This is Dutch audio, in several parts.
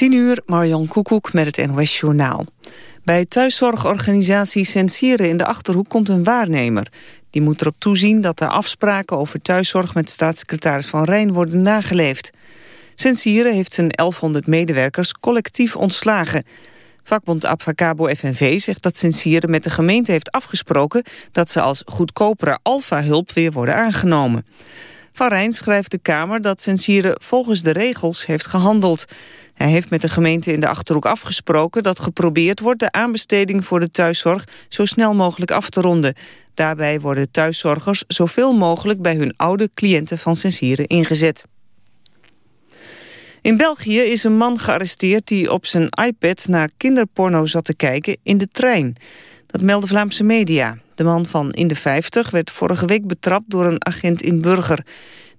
10 uur, Marjan Koekoek met het NOS Journaal. Bij thuiszorgorganisatie Sensieren in de Achterhoek komt een waarnemer. Die moet erop toezien dat de afspraken over thuiszorg... met staatssecretaris Van Rijn worden nageleefd. Sensieren heeft zijn 1100 medewerkers collectief ontslagen. Vakbond Abfacabo FNV zegt dat Sensieren met de gemeente heeft afgesproken... dat ze als goedkopere alfa-hulp weer worden aangenomen. Van Rijn schrijft de Kamer dat Sensieren volgens de regels heeft gehandeld. Hij heeft met de gemeente in de Achterhoek afgesproken dat geprobeerd wordt de aanbesteding voor de thuiszorg zo snel mogelijk af te ronden. Daarbij worden thuiszorgers zoveel mogelijk bij hun oude cliënten van Sensieren ingezet. In België is een man gearresteerd die op zijn iPad naar kinderporno zat te kijken in de trein. Dat melden Vlaamse media. De man van in de 50 werd vorige week betrapt door een agent in Burger.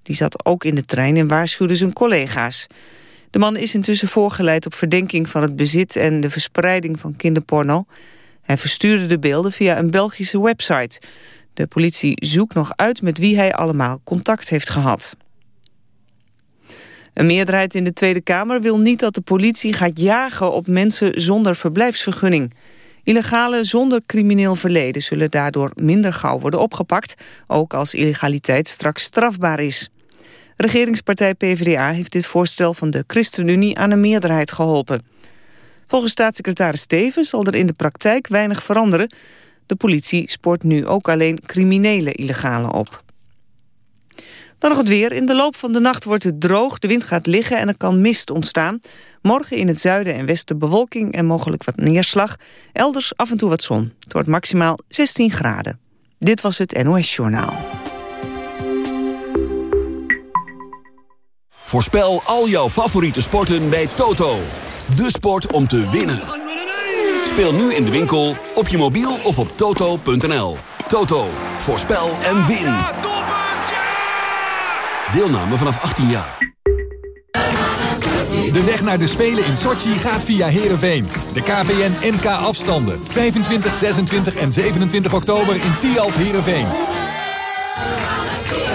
Die zat ook in de trein en waarschuwde zijn collega's. De man is intussen voorgeleid op verdenking van het bezit en de verspreiding van kinderporno. Hij verstuurde de beelden via een Belgische website. De politie zoekt nog uit met wie hij allemaal contact heeft gehad. Een meerderheid in de Tweede Kamer wil niet dat de politie gaat jagen op mensen zonder verblijfsvergunning. Illegalen zonder crimineel verleden zullen daardoor minder gauw worden opgepakt, ook als illegaliteit straks strafbaar is. Regeringspartij PvdA heeft dit voorstel van de ChristenUnie aan een meerderheid geholpen. Volgens staatssecretaris Stevens zal er in de praktijk weinig veranderen. De politie spoort nu ook alleen criminele illegalen op. Dan nog het weer. In de loop van de nacht wordt het droog, de wind gaat liggen en er kan mist ontstaan. Morgen in het zuiden en westen bewolking en mogelijk wat neerslag. Elders af en toe wat zon. Het wordt maximaal 16 graden. Dit was het NOS Journaal. Voorspel al jouw favoriete sporten bij Toto. De sport om te winnen. Speel nu in de winkel, op je mobiel of op toto.nl. Toto, voorspel en win. Deelname vanaf 18 jaar. De weg naar de Spelen in Sochi gaat via Heerenveen. De KPN NK afstanden. 25, 26 en 27 oktober in Tialf Heerenveen.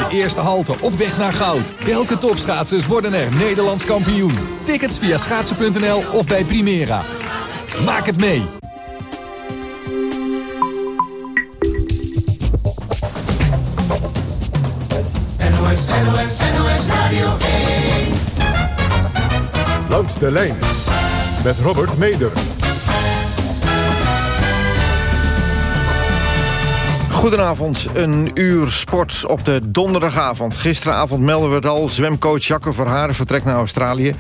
De eerste halte op weg naar goud. Welke topschaatsers worden er Nederlands kampioen? Tickets via schaatsen.nl of bij Primera. Maak het mee. NOS, NOS, NOS Radio 1. Langs de lijn met Robert Meder. Goedenavond, een uur sport op de donderdagavond. Gisteravond melden we het al, zwemcoach Jacco Verharen vertrekt naar Australië.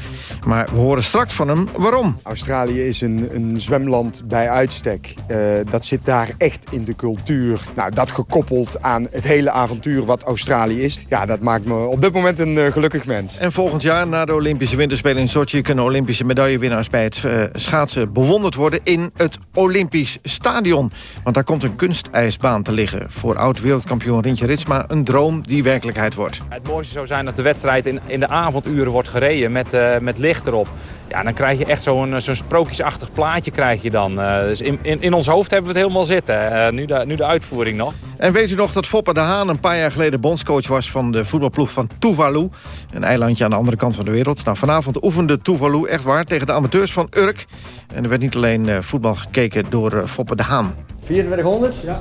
Maar we horen straks van hem waarom. Australië is een, een zwemland bij uitstek. Uh, dat zit daar echt in de cultuur. Nou, dat gekoppeld aan het hele avontuur wat Australië is. Ja, dat maakt me op dit moment een uh, gelukkig mens. En volgend jaar, na de Olympische Winterspelen in Sochi... kunnen Olympische medaillewinnaars bij het uh, schaatsen bewonderd worden... in het Olympisch Stadion. Want daar komt een kunstijsbaan te liggen. Voor oud-wereldkampioen Rintje Ritsma een droom die werkelijkheid wordt. Het mooiste zou zijn dat de wedstrijd in, in de avonduren wordt gereden met, met licht erop. Ja, dan krijg je echt zo'n zo'n sprookjesachtig plaatje krijg je dan. Uh, dus in, in, in, ons hoofd hebben we het helemaal zitten. Uh, nu, de, nu de uitvoering nog. En weet u nog dat Foppe de Haan een paar jaar geleden bondscoach was... van de voetbalploeg van Tuvalu. Een eilandje aan de andere kant van de wereld. Nou, vanavond oefende Tuvalu echt waar tegen de amateurs van Urk. En er werd niet alleen voetbal gekeken door Foppe de Haan. 2400? Ja.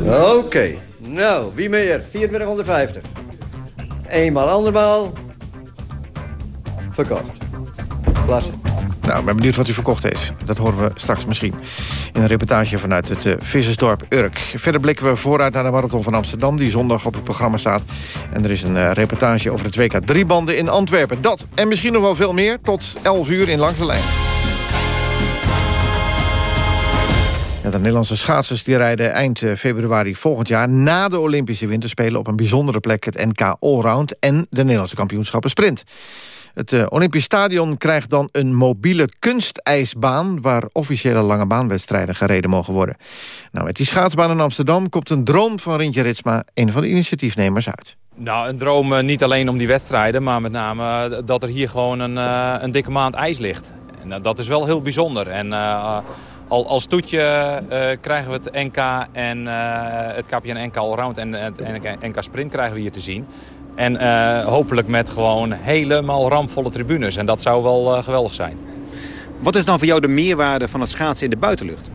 Oké. Okay. Nou, wie meer? 2450. Eenmaal, andermaal. Verkocht. Klasse. Nou, ik ben benieuwd wat u verkocht heeft. Dat horen we straks misschien in een reportage vanuit het uh, Vissersdorp Urk. Verder blikken we vooruit naar de Marathon van Amsterdam... die zondag op het programma staat. En er is een uh, reportage over het WK driebanden in Antwerpen. Dat en misschien nog wel veel meer tot 11 uur in Langs de Lijn. De Nederlandse schaatsers die rijden eind februari volgend jaar... na de Olympische Winterspelen op een bijzondere plek... het NK Allround en de Nederlandse kampioenschappen Sprint. Het uh, Olympisch Stadion krijgt dan een mobiele kunstijsbaan... waar officiële lange baanwedstrijden gereden mogen worden. Nou, met die schaatsbaan in Amsterdam komt een droom van Rintje Ritsma... een van de initiatiefnemers uit. Nou, een droom uh, niet alleen om die wedstrijden... maar met name dat er hier gewoon een, een dikke maand ijs ligt. Dat is wel heel bijzonder. En al, als toetje krijgen we het NK en het KPN NK Allround en het NK Sprint krijgen we hier te zien. En uh, hopelijk met gewoon helemaal ramvolle tribunes. En dat zou wel geweldig zijn. Wat is dan voor jou de meerwaarde van het schaatsen in de buitenlucht?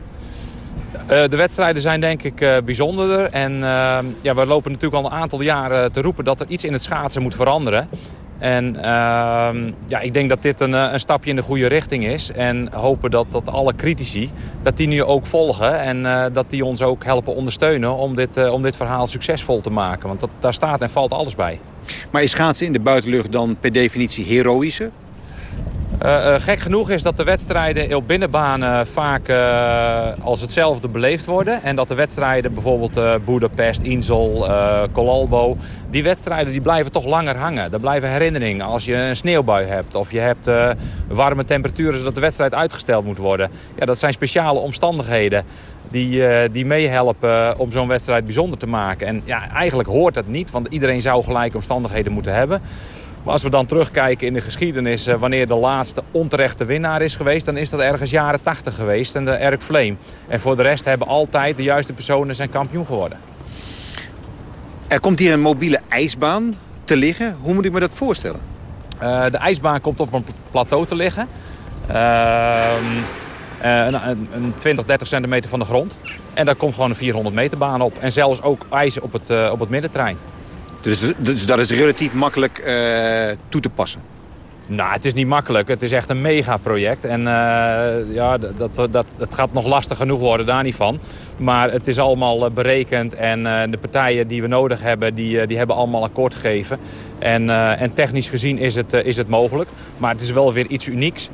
Uh, de wedstrijden zijn denk ik uh, bijzonderder. En uh, ja, we lopen natuurlijk al een aantal jaren te roepen dat er iets in het schaatsen moet veranderen. En ehm, ja, ik denk dat dit een, een, stapje in de goede richting is. En hopen dat, dat alle critici, dat die nu ook volgen. En dat die ons ook helpen ondersteunen om dit, om dit verhaal succesvol te maken. Want dat, daar staat en valt alles bij. Maar is schaatsen in de buitenlucht dan per definitie heroïscher? Uh, uh, gek genoeg is dat de wedstrijden op binnenbanen vaak uh, als hetzelfde beleefd worden. En dat de wedstrijden, bijvoorbeeld Budapest, Insel, Colalbo... die wedstrijden die blijven toch langer hangen. Er blijven herinneringen als je een sneeuwbui hebt... of je hebt warme temperaturen zodat de wedstrijd uitgesteld moet worden. Ja, dat zijn speciale omstandigheden die, die meehelpen om zo'n wedstrijd bijzonder te maken. En ja, eigenlijk hoort dat niet, want iedereen zou gelijke omstandigheden moeten hebben... Maar als we dan terugkijken in de geschiedenis... Eh, wanneer de laatste onterechte winnaar is geweest... dan is dat ergens jaren 80 geweest en de Erk Vleem. En voor de rest hebben altijd de juiste personen zijn kampioen geworden. Er komt hier een mobiele ijsbaan te liggen. Hoe moet ik me dat voorstellen? Uh, de ijsbaan komt op een plateau te liggen. Uh, een, een, 20, 30 centimeter van de grond. En daar komt gewoon een 400 meter baan op. En zelfs ook ijs op het, op het middentrein. Dus, dus dat is relatief makkelijk uh, toe te passen? Nou, het is niet makkelijk. Het is echt een megaproject. En uh, ja, dat, dat, dat gaat nog lastig genoeg worden, daar niet van. Maar het is allemaal eh, berekend. En uh, de partijen die we nodig hebben, die, die hebben allemaal akkoord gegeven. En, en technisch gezien is het, is het mogelijk. Maar het is wel weer iets unieks.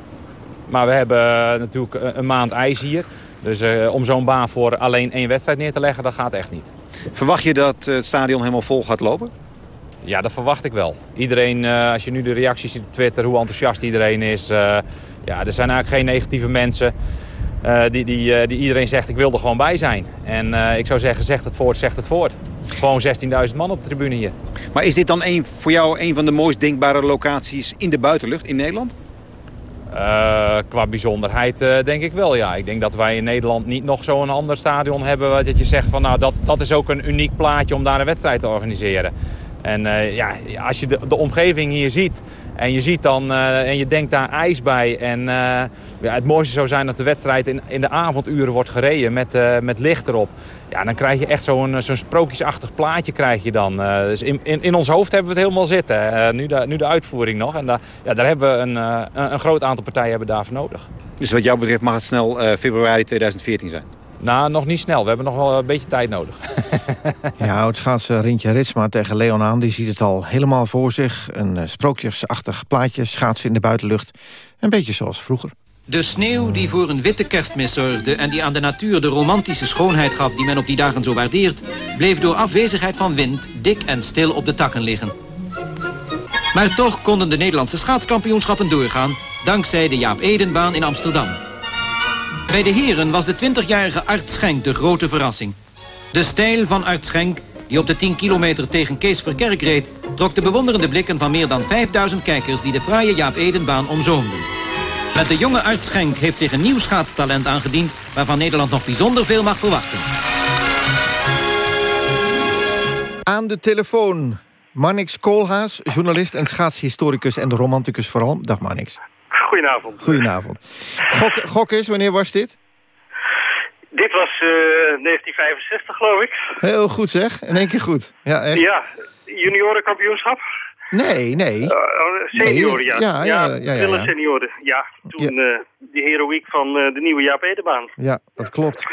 Maar we hebben natuurlijk een maand ijs hier. Dus om zo'n baan voor alleen één wedstrijd neer te leggen, dat gaat echt niet. Verwacht je dat het stadion helemaal vol gaat lopen? Ja, dat verwacht ik wel. Iedereen, uh, als je nu de reacties ziet op Twitter, hoe enthousiast iedereen is. Uh, ja, er zijn eigenlijk geen negatieve mensen uh, die, die, die iedereen zegt ik wil er gewoon bij zijn. En ik zou zeggen, zegt het voort, zegt het voort. Gewoon 16.000 man op de tribune hier. Maar is dit dan een, voor jou een van de mooist denkbare locaties in de buitenlucht in Nederland? Uh, qua bijzonderheid uh, denk ik wel, ja. Ik denk dat wij in Nederland niet nog zo'n ander stadion hebben... dat je zegt van nou, dat, dat is ook een uniek plaatje om daar een wedstrijd te organiseren. En uh, ja, als je de, de, omgeving hier ziet en je ziet dan en je denkt daar ijs bij. En ja, het mooiste zou zijn dat de wedstrijd in, in de avonduren wordt gereden met, met licht erop. Ja, dan krijg je echt zo'n zo'n sprookjesachtig plaatje krijg je dan. dus in, in, in, ons hoofd hebben we het helemaal zitten. nu, de, nu de uitvoering nog. En da, ja, daar hebben we een, een, een groot aantal partijen hebben daarvoor nodig. Dus wat jou betreft mag het snel februari 2014 zijn? Nou, nog niet snel. We hebben nog wel een beetje tijd nodig. ja, oudschaatser Rintje Ritsma tegen Leon aan. Die ziet het al helemaal voor zich. Een sprookjesachtig plaatje, schaatsen in de buitenlucht. Een beetje zoals vroeger. De sneeuw die voor een witte kerstmis zorgde... en die aan de natuur de romantische schoonheid gaf... die men op die dagen zo waardeert... bleef door afwezigheid van wind dik en stil op de takken liggen. Maar toch konden de Nederlandse schaatskampioenschappen doorgaan... dankzij de Jaap Edenbaan in Amsterdam. Bij de heren was de 20-jarige Art Schenk de grote verrassing. De stijl van Art Schenk, die op de 10 kilometer tegen Kees Verkerk reed... trok de bewonderende blikken van meer dan 5000 kijkers... die de fraaie Jaap Edenbaan omzoomden. Met de jonge Art Schenk heeft zich een nieuw schaatstalent aangediend... waarvan Nederland nog bijzonder veel mag verwachten. Aan de telefoon Marnix Koolhaas, journalist en schaatshistoricus en romanticus vooral. Dag Marnix. Goedenavond. Goedenavok. Gok, gok eens, wanneer was dit? Dit was uh, eh, 1965, geloof ik. Heel goed zeg, in één keer goed. Ja, echt. ja juniorenkampioenschap. Nee, nee. Uh, senioren, ja. Ja, ja, ja. ja, ja senioren. Ja, toen uh, de heroïek van uh, de nieuwe Jaap Edenbaan. Ja, dat klopt.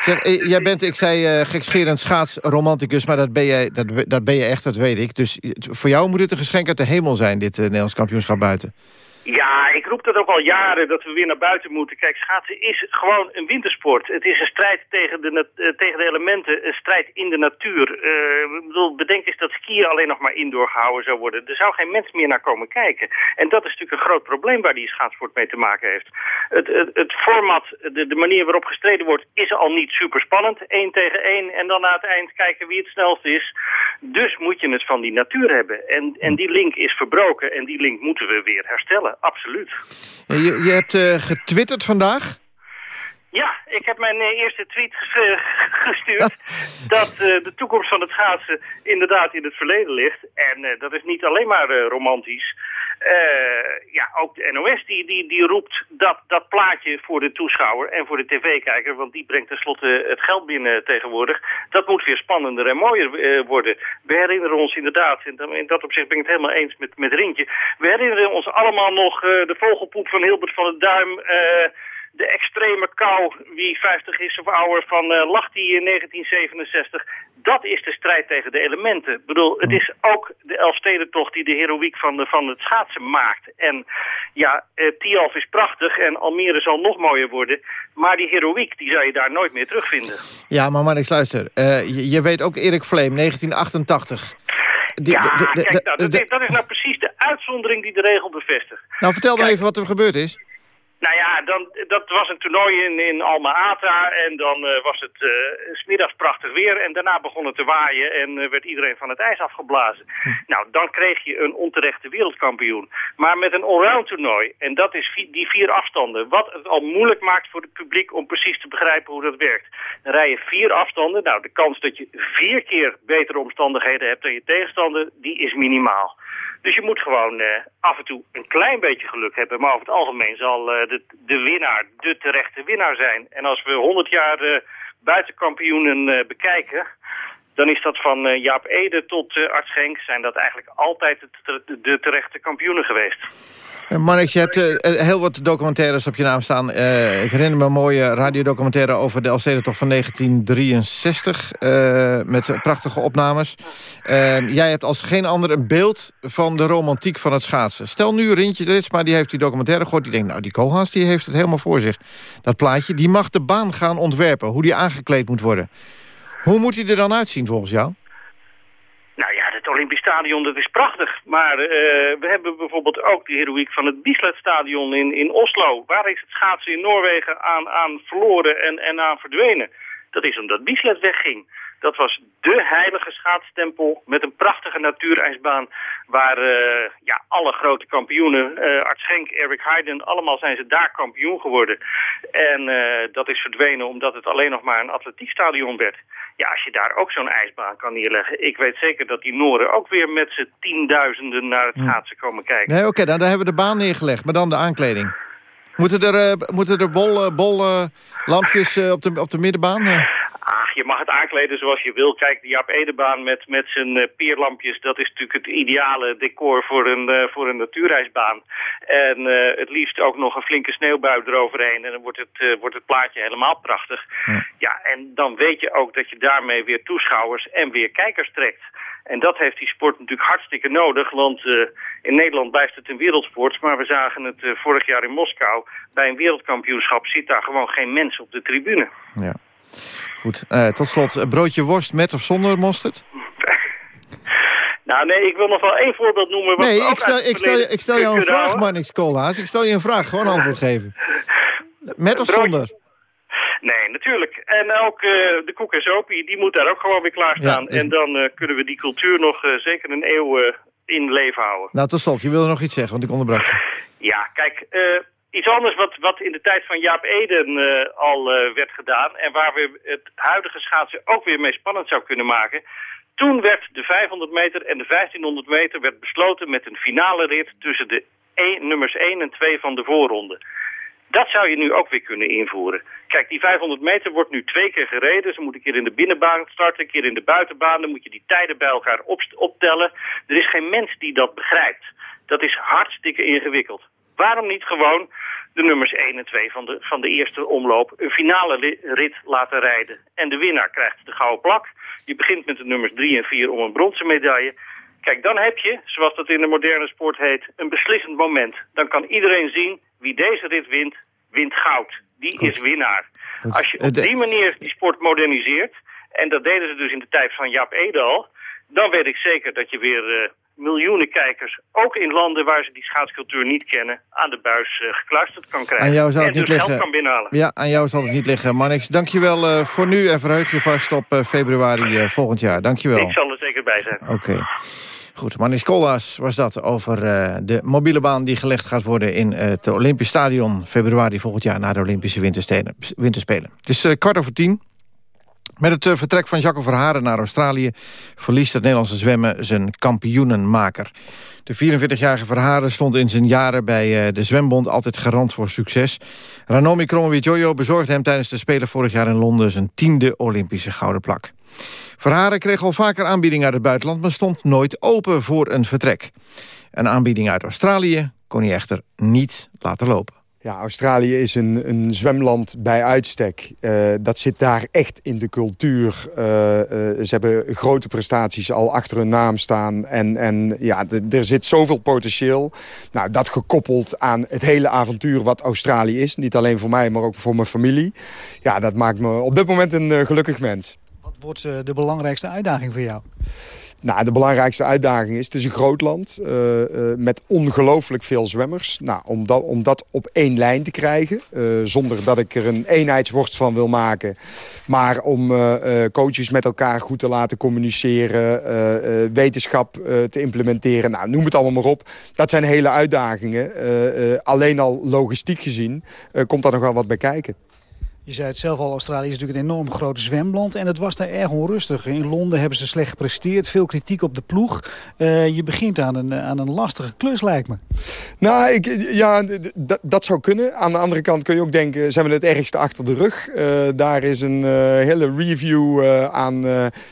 Zeg, jij bent, ik zei, gekscherend schaatsromanticus, maar dat ben, je, dat, dat ben je echt, dat weet ik. Dus voor jou moet het een geschenk uit de hemel zijn, dit Nederlands kampioenschap buiten. Ja, ik roep dat ook al jaren, dat we weer naar buiten moeten. Kijk, schaatsen is gewoon een wintersport. Het is een strijd tegen de, uh, tegen de elementen, een strijd in de natuur. Uh, bedoel, bedenk eens dat skiën alleen nog maar indoor gehouden zou worden. Er zou geen mens meer naar komen kijken. En dat is natuurlijk een groot probleem waar die schaatsport mee te maken heeft. Het, het, het format, de, manier waarop gestreden wordt, is al niet super spannend. Eén tegen één en dan aan het eind kijken wie het snelst is. Dus moet je het van die natuur hebben. En, en die link is verbroken en die link moeten we weer herstellen absoluut. Je, je hebt uh, getwitterd vandaag? Ja, ik heb mijn eh, eerste tweet ges- gestuurd dat eh, de toekomst van het schaatsen inderdaad in het verleden ligt. En eh, dat is niet alleen maar romantisch. Ja, ook de NOS die, die, die roept dat, dat plaatje voor de toeschouwer en voor de tv-kijker, want die brengt tenslotte het geld binnen tegenwoordig, dat moet weer spannender en mooier worden. We herinneren ons inderdaad, en in dat opzicht ben ik het helemaal eens met, met Rintje, we herinneren ons allemaal nog de vogelpoep van Hilbert van het Duim... eh, de extreme kou, wie 50 is of ouder, van eh lag die in 1967. Dat is de strijd tegen de elementen. Ik bedoel, het is ook de Elfstedentocht die de heroïek van, de, van het schaatsen maakt. En ja, eh, Tialf is prachtig en Almere zal nog mooier worden. Maar die heroïek, die zou je daar nooit meer terugvinden. Ja, maar Marnix, luister. Eh, je, je weet ook Erik Vleem, 1988. Die- ja, de- de- de- kijk, nou, dat, de- is, dat is nou precies de uitzondering die de regel bevestigt. Nou, vertel dan even wat er gebeurd is. Nou ja, dan, dat was een toernooi in, in Alma-Ata en dan eh, was het 's smiddags prachtig weer en daarna begon het te waaien en eh, werd iedereen van het ijs afgeblazen. Nou, dan kreeg je een onterechte wereldkampioen. Maar met een allround toernooi, en dat is vi- die vier afstanden, wat het al moeilijk maakt voor het publiek om precies te begrijpen hoe dat werkt. Dan rij je vier afstanden, nou de kans dat je vier keer betere omstandigheden hebt dan je tegenstander, die is minimaal. Dus je moet gewoon af en toe een klein beetje geluk hebben. Maar over het algemeen zal de, de winnaar de terechte winnaar zijn. En als we 100 jaar eh, buitenkampioenen eh, bekijken... dan is dat van eh, Jaap Ede tot eh Art Schenk... zijn dat eigenlijk altijd de, de, terechte kampioenen geweest. Eh, Marnix, je hebt eh, heel wat documentaires op je naam staan. Eh, ik herinner me een mooie radiodocumentaire over de Elfstedentocht van 1963. eh, met prachtige opnames. Eh, jij hebt als geen ander een beeld van de romantiek van het schaatsen. Stel nu Rintje Ritsma, die heeft die documentaire gehoord. Die denkt, nou die Koolhaas die heeft het helemaal voor zich. Dat plaatje, die mag de baan gaan ontwerpen. Hoe die aangekleed moet worden. Hoe moet hij er dan uitzien volgens jou? Nou ja, het Olympisch Stadion, dat is prachtig. Maar eh, we hebben bijvoorbeeld ook de heroïek van het Bislett-stadion in, in Oslo. Waar is het schaatsen in Noorwegen aan, aan verloren en, en aan verdwenen? Dat is omdat Bislett wegging. Dat was de heilige schaatstempel met een prachtige natuurijsbaan... waar eh, ja, alle grote kampioenen, eh Art Schenk, Eric Heiden... allemaal zijn ze daar kampioen geworden. En dat is verdwenen omdat het alleen nog maar een atletiekstadion werd. Ja, als je daar ook zo'n ijsbaan kan neerleggen... ik weet zeker dat die Noren ook weer met z'n tienduizenden naar het schaatsen komen kijken. Nee, oké, dan daar hebben we de baan neergelegd. Maar dan de aankleding. Moeten er, eh, moeten er bol, eh, bol eh, lampjes eh, op, de, op de middenbaan? Ach, je mag het aankleden zoals je wil. Kijk, die Jaap Edebaan met, met zijn eh, peerlampjes... dat is natuurlijk het ideale decor voor een, eh, voor een natuurreisbaan. En eh, het liefst ook nog een flinke sneeuwbui eroverheen. En dan wordt het, wordt het plaatje helemaal prachtig. Ja, en dan weet je ook dat je daarmee weer toeschouwers en weer kijkers trekt. En dat heeft die sport natuurlijk hartstikke nodig. Want in Nederland blijft het een wereldsport. Maar we zagen het vorig jaar in Moskou. Bij een wereldkampioenschap zit daar gewoon geen mens op de tribune. Ja. Goed, eh, tot slot, broodje worst met of zonder mosterd? Nou nee, ik wil nog wel één voorbeeld noemen. Wat Nee, ik stel, ik, stel, ik stel jou een vraag. Marnix Koolhaas. Ik stel je een vraag, gewoon antwoord geven. Met of Broodje- zonder? Nee, natuurlijk. En ook eh, de koek en sopie, die moet daar ook gewoon weer klaarstaan. Ja, En dan eh, kunnen we die cultuur nog zeker een eeuw in leven houden. Nou, tot slot, je wilde nog iets zeggen, want ik onderbrak je. Ja, kijk, iets anders wat, wat in de tijd van Jaap Eden eh, al eh, werd gedaan... en waar we het huidige schaatsen ook weer mee spannend zou kunnen maken... Toen werd de 500 meter en de 1500 meter werd besloten met een finale rit tussen de één- nummers 1 en 2 van de voorronde. Dat zou je nu ook weer kunnen invoeren. Kijk, die 500 meter wordt nu twee keer gereden. Ze moeten een keer in de binnenbaan starten, een keer in de buitenbaan. Dan moet je die tijden bij elkaar optellen. Er is geen mens die dat begrijpt. Dat is hartstikke ingewikkeld. Waarom niet gewoon de nummers 1 en 2 van de, van de eerste omloop een finale rit laten rijden? En de winnaar krijgt de gouden plak. Je begint met de nummers 3 en 4 om een bronzen medaille. Kijk, dan heb je, zoals dat in de moderne sport heet, een beslissend moment. Dan kan iedereen zien wie deze rit wint, wint goud. Die is winnaar. Als je op die manier die sport moderniseert, en dat deden ze dus in de tijd van Jaap Ede al, dan weet ik zeker dat je weer eh, miljoenen kijkers, ook in landen waar ze die schaatscultuur niet kennen, aan de buis eh, gekluisterd kan krijgen. Aan jou zou het en niet dus liggen. geld kan binnenhalen. Ja, aan jou zal het niet liggen. Marnix, dankjewel eh voor nu en verheug je vast op eh, februari volgend jaar. Dankjewel. Ik zal er zeker bij zijn. Oké. Goed, Manis Koolhaas was dat over uh, de mobiele baan... die gelegd gaat worden in het Olympisch Stadion... februari volgend jaar na de Olympische Winterspelen. Het is uh, kwart over tien. Met het uh, vertrek van Jacco Verharen naar Australië... verliest het Nederlandse zwemmen zijn kampioenenmaker. De 44-jarige Verharen stond in zijn jaren bij uh, de zwembond... altijd garant voor succes. Ranomi Kromowidjojo bezorgde hem tijdens de Spelen vorig jaar in Londen... zijn tiende Olympische gouden plak. Verharen kreeg al vaker aanbiedingen uit het buitenland... maar stond nooit open voor een vertrek. Een aanbieding uit Australië kon hij echter niet laten lopen. Ja, Australië is een, een zwemland bij uitstek. Uh, dat zit daar echt in de cultuur. Uh, uh, ze hebben grote prestaties al achter hun naam staan. En, en ja, er zit zoveel potentieel. Nou, dat gekoppeld aan het hele avontuur wat Australië is. Niet alleen voor mij, maar ook voor mijn familie. Ja, dat maakt me op dit moment een gelukkig mens. Wat wordt de belangrijkste uitdaging voor jou? Nou, de belangrijkste uitdaging is, het is een groot land uh, uh, met ongelooflijk veel zwemmers. Nou, om, dat, om dat op één lijn te krijgen, uh, zonder dat ik er een eenheidsworst van wil maken. Maar om coaches met elkaar goed te laten communiceren, wetenschap te implementeren. Nou, noem het allemaal maar op. Dat zijn hele uitdagingen. alleen al logistiek gezien komt daar nog wel wat bij kijken. Je zei het zelf al, Australië is natuurlijk een enorm groot zwemland. En het was daar erg onrustig. In Londen hebben ze slecht gepresteerd. Veel kritiek op de ploeg. Uh, je begint aan een, aan een lastige klus, lijkt me. Nou, ik, ja, dat zou kunnen. Aan de andere kant kun je ook denken... zijn we het ergste achter de rug? Uh, daar is een uh, hele review aan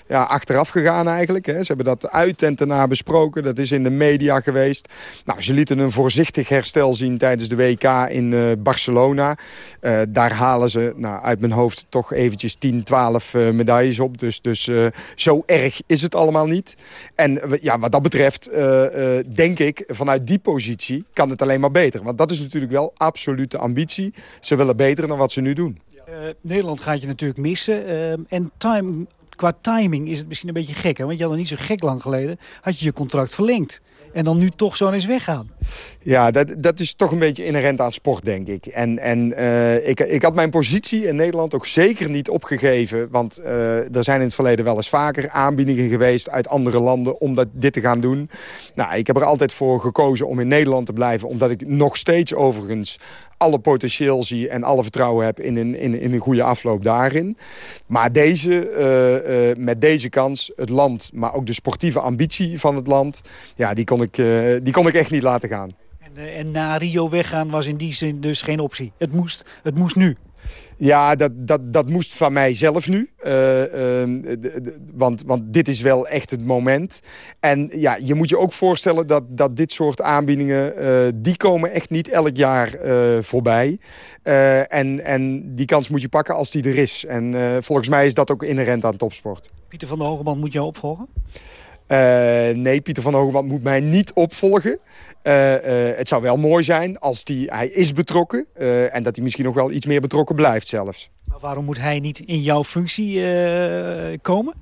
ja, achteraf gegaan eigenlijk. Hè. Ze hebben dat uit en ten na besproken. Dat is in de media geweest. Nou, ze lieten een voorzichtig herstel zien tijdens de WK in Barcelona. daar halen ze nou, uit mijn hoofd toch eventjes 10, 12 uh, medailles op. Dus, dus uh, zo erg is het allemaal niet. En ja, wat dat betreft denk ik, vanuit die positie kan het alleen maar beter. Want dat is natuurlijk wel absolute ambitie. Ze willen beter dan wat ze nu doen. Nederland gaat je natuurlijk missen. en time, qua timing is het misschien een beetje gek. Hè? Want je had niet zo gek lang geleden, had je je contract verlengd en dan nu toch zo eens weggaan. Ja, dat, dat is toch een beetje inherent aan sport, denk ik. En, en uh, ik, ik had mijn positie in Nederland ook zeker niet opgegeven. Want uh, er zijn in het verleden wel eens vaker aanbiedingen geweest uit andere landen om dat, dit te gaan doen. Nou, ik heb er altijd voor gekozen om in Nederland te blijven. Omdat ik nog steeds overigens alle potentieel zie en alle vertrouwen heb in een, in, in een goede afloop daarin. Maar deze, uh, uh, met deze kans, het land, maar ook de sportieve ambitie van het land... ja, die kon ik, uh, die kon ik echt niet laten gaan. En, en na Rio weggaan was in die zin dus geen optie. Het moest, het moest nu. Ja, dat, dat, dat moest van mij zelf nu. Uh, uh, want, want dit is wel echt het moment. En ja, je moet je ook voorstellen dat, dat dit soort aanbiedingen... Uh, die komen echt niet elk jaar voorbij. en, en die kans moet je pakken als die er is. En volgens mij is dat ook inherent aan topsport. Pieter van der Hogeband moet jou opvolgen? Uh, nee, Pieter van Hogeband moet mij niet opvolgen. Uh, uh, het zou wel mooi zijn als die, hij is betrokken. en dat hij misschien nog wel iets meer betrokken blijft zelfs. Maar waarom moet hij niet in jouw functie komen?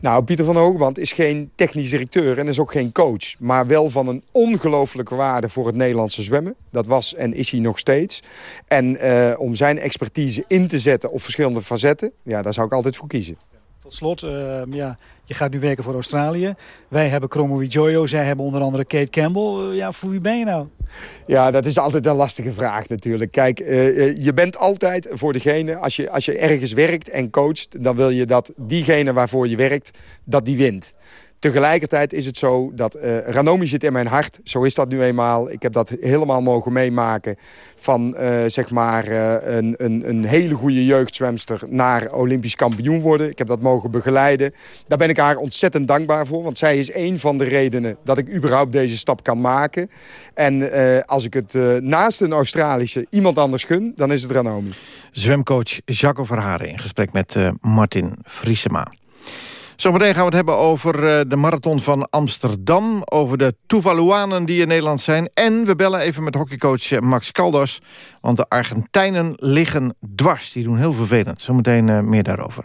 Nou, Pieter van Hogeband is geen technisch directeur en is ook geen coach. Maar wel van een ongelooflijke waarde voor het Nederlandse zwemmen. Dat was en is hij nog steeds. En om zijn expertise in te zetten op verschillende facetten... ja, daar zou ik altijd voor kiezen. Tot slot, ja, je gaat nu werken voor Australië. Wij hebben Chromo Jojo, zij hebben onder andere Kate Campbell. Uh, ja, voor wie ben je nou? Ja, dat is altijd een lastige vraag natuurlijk. Kijk, uh, je bent altijd voor degene, als je, als je ergens werkt en coacht... dan wil je dat diegene waarvoor je werkt, dat die wint. Tegelijkertijd is het zo dat uh, Ranomi zit in mijn hart. Zo is dat nu eenmaal. Ik heb dat helemaal mogen meemaken. Van uh, zeg maar uh, een, een, een, hele goede jeugdzwemster naar Olympisch kampioen worden. Ik heb dat mogen begeleiden. Daar ben ik haar ontzettend dankbaar voor. Want zij is een van de redenen dat ik überhaupt deze stap kan maken. En als ik het naast een Australische iemand anders gun, dan is het Ranomi. Zwemcoach Jacco Verharen in gesprek met Martin Vriesema. Zometeen gaan we het hebben over eh, de marathon van Amsterdam... over de Tuvaluanen die in Nederland zijn... en we bellen even met hockeycoach eh, Max Caldas... want de Argentijnen liggen dwars. Die doen heel vervelend. Zometeen uh, meer daarover.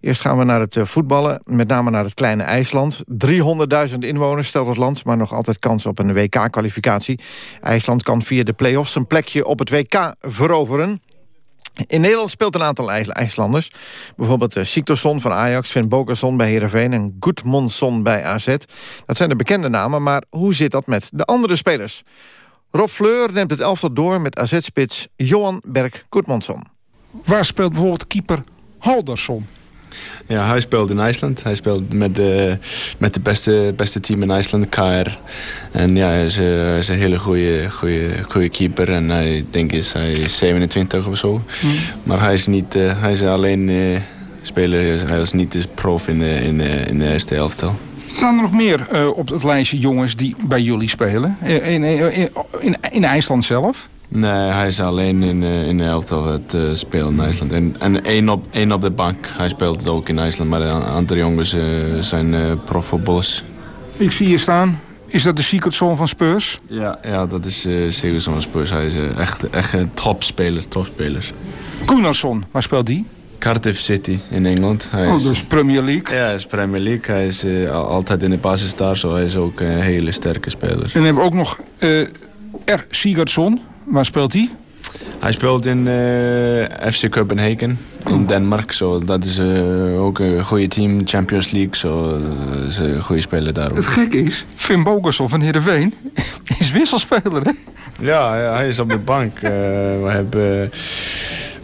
Eerst gaan we naar het voetballen, met name naar het kleine IJsland. 300.000 inwoners stelt het land, maar nog altijd kans op een WK-kwalificatie. IJsland kan via de play-offs een plekje op het WK veroveren... In Nederland speelt een aantal IJslanders. Bijvoorbeeld uh, Siktorsson van Ajax, Finn Bokerson bij Heerenveen... en Gudmundsson bij AZ. Dat zijn de bekende namen, maar hoe zit dat met de andere spelers? Rob Fleur neemt het elftal door met AZ-spits Johan Berg Gudmundsson. Waar speelt bijvoorbeeld keeper Haldersson? Ja, hij speelt in IJsland. Hij speelt met de, met de beste, beste team in IJsland, KR. En ja, hij is, hij is een hele goede, goede, goede keeper. En hij denk is, hij is 27 of zo. Hmm. Maar hij is, niet, uh, hij is alleen uh, speler. Hij is niet de prof in, de, in, de, in de eerste elftal. Staan er nog meer uh, op het lijstje jongens die bij jullie spelen? In, in, in, in IJsland zelf? Nee, hij is alleen in, uh, in de elftal het uh, spelen in IJsland. En, en één, op, één op de bank. Hij speelt ook in IJsland, maar de andere jongens uh, zijn uh, profvoetballers. Ik zie je staan. Is dat de secret song van Spurs? Ja, ja dat is uh, secret van Spurs. Hij is echt, echt een topspeler. topspeler. Koenarsson, waar speelt die? Cardiff City in Engeland. Hij oh, dus Premier League? Ja, hij is Premier League. Hij is altijd in de basis daar, zo hij is ook een hele sterke speler. En dan hebben we ook nog R. Sigurdsson. Waar speelt hij? Hij speelt in uh, FC Copenhagen in Denemarken. So, dat is uh, ook een goede team, Champions League. So, uh, is een goede speler daar. Het gekke is, Finn Bogerson van Heerenveen is wisselspeler, hè? Ja, ja hij is op de bank. we hebben...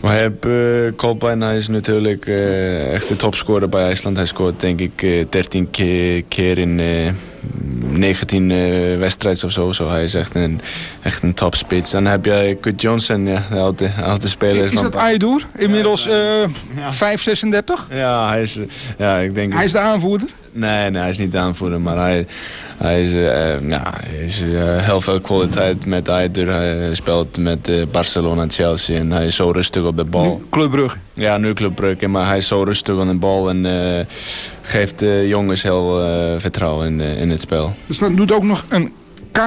Maar heb, uh, Kolbein, hij is natuurlijk uh, echt de topscorer bij IJsland. Hij scoort denk ik uh, 13 keer, keer in 19 uh, wedstrijden of zo. zo. Hij is echt een, echt een topspits. Dan heb je Kut Johnson, ja, de oude, oude speler. Is dat Aydour? Inmiddels uh, ja. 5, 36? Ja, hij is, ja, ik denk... Hij is de aanvoerder? Nee, nee, hij is niet de aanvoerder, maar hij, hij is, uh, hij is uh, heel veel kwaliteit met Aydour. Hij speelt met uh, Barcelona en Chelsea en hij is zo rustig op de bal. Nu Club Brugge? Ja, nu Club Brugge, maar hij is zo rustig op de bal en geeft de jongens heel vertrouwen in, in het spel. Dus dan doet ook nog een K.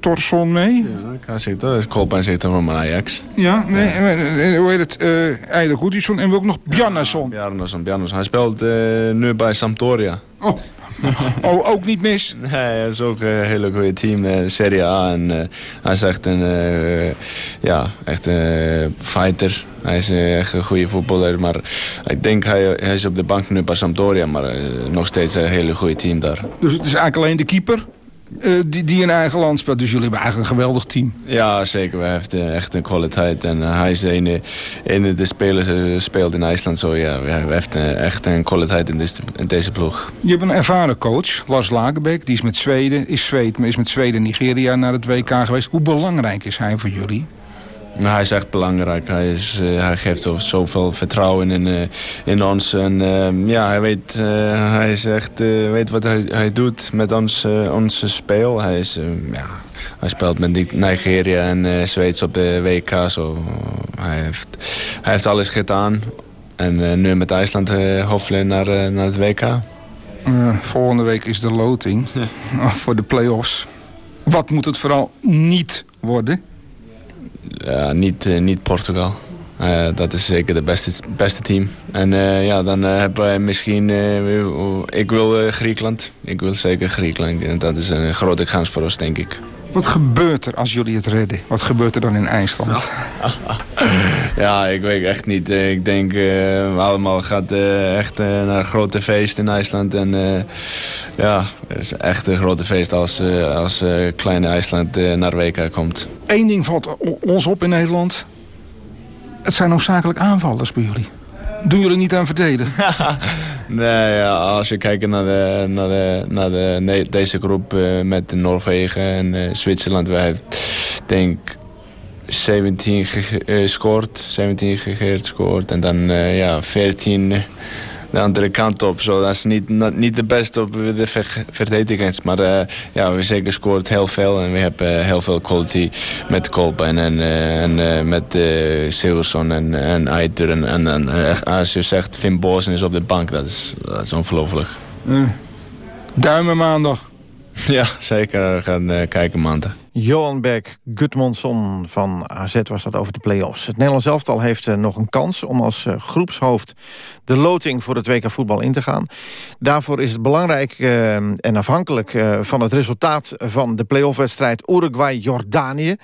Torson mee? Ja, K. dat is Kolpijn zit van Ajax. Ja, nee, ja. hoe heet het? Uh, Eider Goedison en ook nog Bjarnason. Ja, Bjarnason, Bjarnason. Hij speelt uh, nu bij Sampdoria. Oh. oh, ook niet mis? Nee, hij is ook een hele goede team, uh, Serie A. En, uh, hij is echt een, uh, ja, echt een fighter. Hij is echt een goede voetballer. Maar ik denk hij, hij is op de bank nu bij Sampdoria. Maar nog steeds een hele goede team daar. Dus het is eigenlijk alleen de keeper? Uh, die, die in eigen land speelt. Dus jullie hebben eigenlijk een geweldig team. Ja, zeker. We hebben echt een kwaliteit. En uh, hij is een, een de spelers speelt in IJsland. Zo, ja, we hebben echt, echt een kwaliteit in, deze, in deze ploeg. Je hebt een ervaren coach, Lars Lagerbeek. Die is met Zweden, is Zweed, maar is met Zweden en Nigeria naar het WK geweest. Hoe belangrijk is hij voor jullie? Nou, hij is echt belangrijk. Hij, is, uh, hij geeft ons zoveel vertrouwen in, uh, in ons. En uh, ja, hij weet, hij is echt, weet wat hij, hij doet met ons, onze speel. Hij, is, ja, hij speelt met Nigeria en Zweeds op de WK. Zo. Hij, heeft, hij heeft alles gedaan. En nu met IJsland hopelijk naar, naar het WK. volgende week is de loting voor de play-offs. Wat moet het vooral niet worden? Ja, niet, uh, niet Portugal. Uh, dat is zeker de beste, beste team. En uh, ja, dan hebben wij misschien... ik wil Griekenland. Ik wil zeker Griekenland. En dat is een grote kans voor ons, denk ik. Wat gebeurt er als jullie het redden? Wat gebeurt er dan in IJsland? ja, ik weet echt niet. Ik denk, uh, allemaal gaat uh, echt uh, naar een grote feest in IJsland. En ja, het is echt een grote feest als, als kleine IJsland naar WK komt. Eén ding valt ons op in Nederland. Het zijn noodzakelijk aanvallers bij jullie. Doen jullie niet aan verdedigen? nee, ja, als je kijkt naar, de, naar, de, naar de, deze groep uh, met Noorwegen en uh, Zwitserland. We hebben, denk 17 gescoord, 17 gescoord en dan uh, ja, 14 de andere kant op. Zo. Dat is niet, niet de beste op de verdediging. Maar uh, ja, we zeker scoort heel veel. En we hebben uh, heel veel quality met Kolbein en, uh, en uh, met uh, Sigurdsson en, en. En, en, en als je zegt Finn Bosen is op de bank, dat is, dat is ongelooflijk. Duimen maandag. Ja, zeker. We gaan kijken maandag. Johan Beck Gudmundsson van AZ was dat over de play-offs. Het Nederlands elftal heeft uh, nog een kans om als uh, groepshoofd... de loting voor het WK voetbal in te gaan. Daarvoor is het belangrijk uh, en afhankelijk van het resultaat... van de play-off-wedstrijd Uruguay-Jordanië.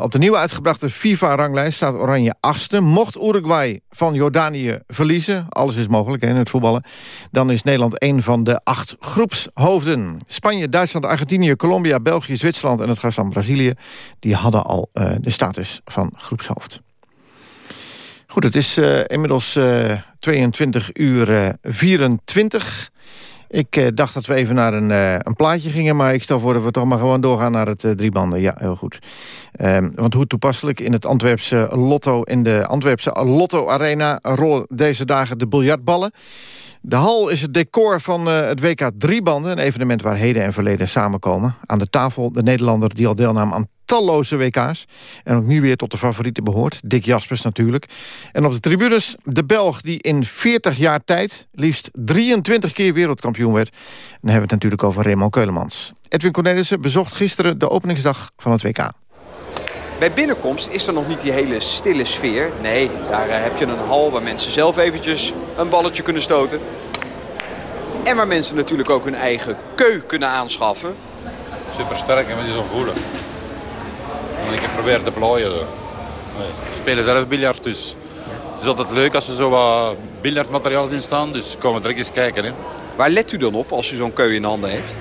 op de nieuwe uitgebrachte FIFA-ranglijst staat Oranje achtste. Mocht Uruguay van Jordanië verliezen... alles is mogelijk in het voetballen... dan is Nederland een van de acht groepshoofden. Spanje, Duitsland, Argentinië, Colombia, België, Zwitserland... en het gastland Brazilië... die hadden al uh, de status van groepshoofd. Goed, het is uh, inmiddels uh, 22 uur 24. Ik dacht dat we even naar een, een, plaatje gingen... maar ik stel voor dat we toch maar gewoon doorgaan naar het driebanden. Ja, heel goed. Ehm, want hoe toepasselijk in het Antwerpse Lotto... in de Antwerpse Lotto Arena rollen deze dagen de biljartballen... De hal is het decor van het WK Driebanden. Een evenement waar heden en verleden samenkomen. Aan de tafel de Nederlander die al deelnam aan talloze WK's. En ook nu weer tot de favorieten behoort. Dick Jaspers natuurlijk. En op de tribunes de Belg die in 40 jaar tijd... liefst 23 keer wereldkampioen werd. En dan hebben we het natuurlijk over Raymond Keulemans. Edwin Cornelissen bezocht gisteren de openingsdag van het WK. Bij binnenkomst is er nog niet die hele stille sfeer. Nee, daar eh, heb je een hal waar mensen zelf eventjes een balletje kunnen stoten. En waar mensen natuurlijk ook hun eigen keu kunnen aanschaffen. Super sterk en wat je zo voelen. En ik heb proberen te plooien. Zo. Nee. spelen zelf biljart, dus het is altijd leuk als er zo wat biljartmateriaal in staan. Dus komen direct eens kijken. Hè. Waar let u dan op als u zo'n keu in handen heeft?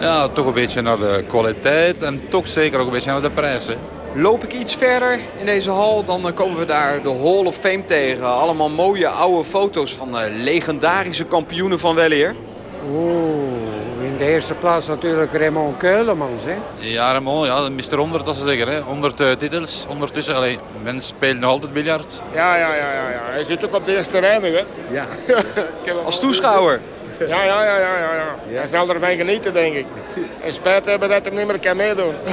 Ja, toch een beetje naar de kwaliteit en toch zeker ook een beetje naar de prijs. Hè. Loop ik iets verder in deze hal, dan komen we daar de Hall of Fame tegen. Allemaal mooie oude foto's van de legendarische kampioenen van weleer. Oeh, in de eerste plaats natuurlijk Raymond Keulemans. Hè? Ja, Raymond, ja, Mr. 100 dat ze zeggen. Hè. 100 uh, titels. Ondertussen, alleen, mensen spelen nog altijd biljart. Ja, ja, ja, ja, ja. Hij zit ook op de eerste rij nu, hè? Ja. Als toeschouwer. Ja, ja, ja, ja, ja, ja. Hij zal ervan genieten, denk ik. En spijt hebben dat hij niet meer kan meedoen.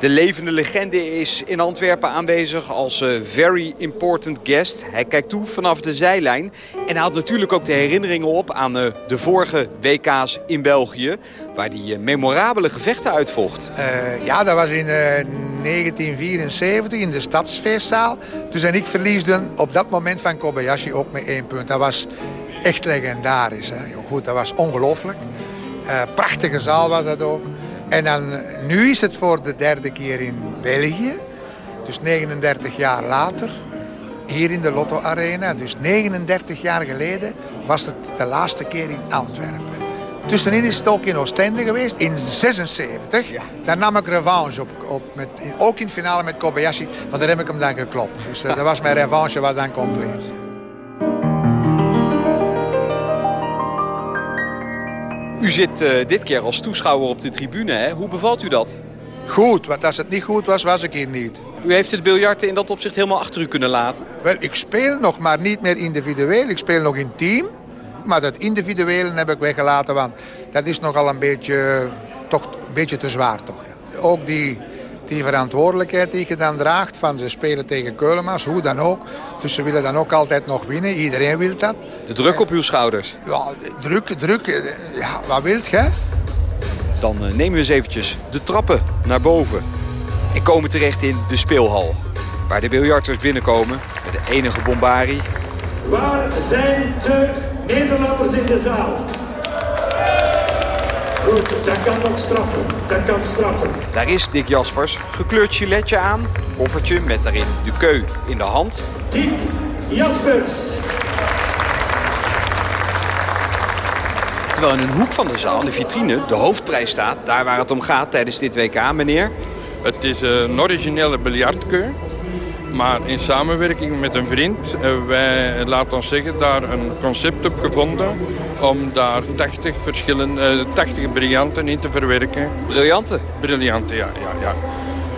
De levende legende is in Antwerpen aanwezig als uh, very important guest. Hij kijkt toe vanaf de zijlijn. En hij had natuurlijk ook de herinneringen op aan uh, de vorige WK's in België. Waar hij uh, memorabele gevechten uitvocht. ja, dat was in 1974 in de Stadsfeestzaal. Dus en ik verliesde op dat moment van Kobayashi ook met één punt. Dat was echt legendarisch. Hè. Goed, dat was ongelooflijk. Uh, prachtige zaal was dat ook. En dan, nu is het voor de derde keer in België. Dus 39 jaar later. Hier in de Lotto Arena. Dus 39 jaar geleden was het de laatste keer in Antwerpen. Tussenin is het ook in Oostende geweest, in 76. Ja. Daar nam ik revanche op, op met, ook in finale met Kobayashi, maar daar heb ik hem dan geklopt. Dus uh, dat was mijn revanche was dan compleet. U zit uh, dit keer als toeschouwer op de tribune. Hè? Hoe bevalt u dat? Goed, want als het niet goed was, was ik hier niet. U heeft het biljarten in dat opzicht helemaal achter u kunnen laten? Wel, ik speel nog, maar niet meer individueel. Ik speel nog in team. Maar dat individuele heb ik weggelaten, want dat is nogal een beetje, toch een beetje te zwaar. Toch? Ook die die verantwoordelijkheid die je dan draagt van ze spelen tegen Keulemans, hoe dan ook. Dus ze willen dan ook altijd nog winnen, iedereen wil dat. De druk op uw schouders? Ja, druk, druk, eh, ja, wat wilt je? Dan eh, nemen we eens eventjes de trappen naar boven en komen terecht in de speelhal. Waar de biljarters binnenkomen met de enige bombari. Waar zijn de Nederlanders in de zaal? Goed, dat kan nog straffen. Dat kan straffen. Daar is Dick Jaspers. Gekleurd giletje aan. Koffertje met daarin de keu in de hand. Dick Jaspers. Terwijl in een hoek van de zaal, de vitrine, de hoofdprijs staat. Daar waar het om gaat tijdens dit WK, meneer. Het is een originele biljartkeu. Maar in samenwerking met een vriend, eh, wij, laten ons zeggen, daar een concept op gevonden om daar 80 verschillende, 80 briljanten in te verwerken. Briljanten? Briljanten, ja, ja, ja.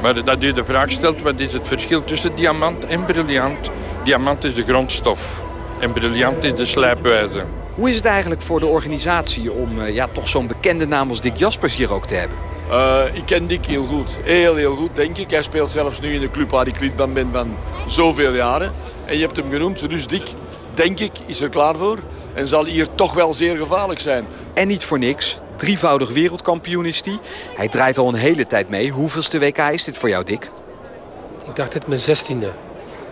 Maar dat u de vraag stelt, wat is het verschil tussen diamant en briljant? Diamant is de grondstof en briljant is de slijpwijze. Hoe is het eigenlijk voor de organisatie om uh, ja, toch zo'n bekende naam als Dick Jaspers hier ook te hebben? Uh, ik ken Dick heel goed. Heel, heel goed, denk ik. Hij speelt zelfs nu in de club waar ik lid van ben van zoveel jaren. En je hebt hem genoemd, dus Dick, denk ik, is er klaar voor. En zal hier toch wel zeer gevaarlijk zijn. En niet voor niks. Drievoudig wereldkampioen is hij. Hij draait al een hele tijd mee. Hoeveelste WK is dit voor jou, Dick? Ik dacht dit mijn zestiende.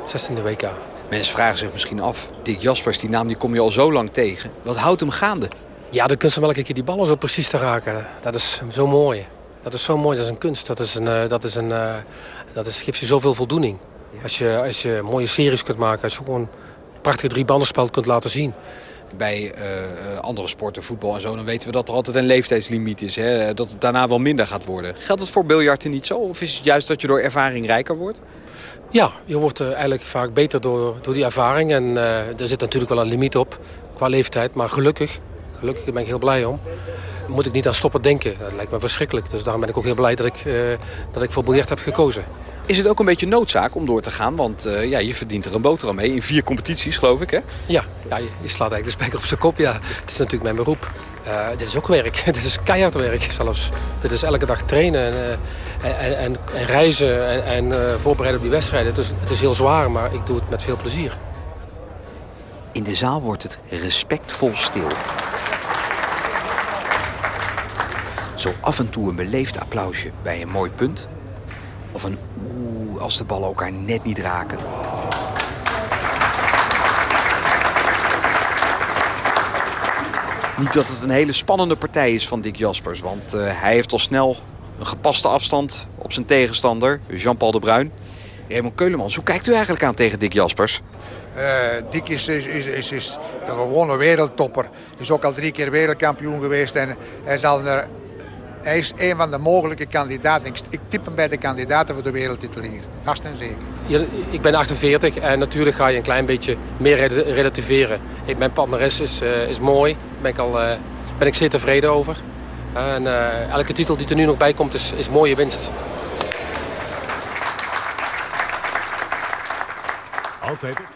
Zestiende WK. Mensen vragen zich misschien af. Dick Jaspers, die naam die kom je al zo lang tegen. Wat houdt hem gaande? Ja, de kunst om elke keer die ballen zo precies te raken. Dat is zo mooi. Dat is zo mooi. Dat is een kunst. Dat, is een, uh, dat, is een, uh, dat is, geeft je zoveel voldoening. Als je, als je mooie series kunt maken. Als je gewoon prachtig drie bandenspel kunt laten zien. Bij uh, andere sporten, voetbal en zo, dan weten we dat er altijd een leeftijdslimiet is. Hè? Dat het daarna wel minder gaat worden. Geldt het voor biljarten niet zo? Of is het juist dat je door ervaring rijker wordt? Ja, je wordt eigenlijk vaak beter door, door die ervaring. En uh, er zit natuurlijk wel een limiet op qua leeftijd. Maar gelukkig, gelukkig ben ik heel blij om. Moet ik niet aan stoppen denken. Dat lijkt me verschrikkelijk. Dus daarom ben ik ook heel blij dat ik, uh, dat ik voor biljart heb gekozen. Is het ook een beetje noodzaak om door te gaan? Want uh, ja, je verdient er een boterham mee in vier competities, geloof ik, hè? Ja, ja je slaat eigenlijk de spijker op zijn kop. Ja. Het is natuurlijk mijn beroep. Uh, dit is ook werk. dit is keihard werk zelfs. Dit is elke dag trainen en, uh, en, en, en, reizen en, en uh, voorbereiden op die wedstrijden. Het is, het is heel zwaar, maar ik doe het met veel plezier. In de zaal wordt het respectvol stil. Zo af en toe een beleefd applausje bij een mooi punt. Of een oeh als de ballen elkaar net niet raken. Niet dat het een hele spannende partij is van Dick Jaspers. Want uh, hij heeft al snel een gepaste afstand op zijn tegenstander, Jean-Paul de Bruin. Raymond Keulemans, hoe kijkt u eigenlijk aan tegen Dick Jaspers? Uh, Dick is, is, is, is, de gewone wereldtopper. Is ook al drie keer wereldkampioen geweest. En hij, zal er, hij is een van de mogelijke kandidaten. Ik, ik tip hem bij de kandidaten voor de wereldtitel hier. Vast en zeker. Ik ben 48 en natuurlijk ga je een klein beetje meer relativeren. Ik, mijn partneres is, uh, is mooi. Daar ben ik, al, uh, ben ik zeer tevreden over. En uh, elke titel die er nu nog bij komt is, is mooie winst. Altijd.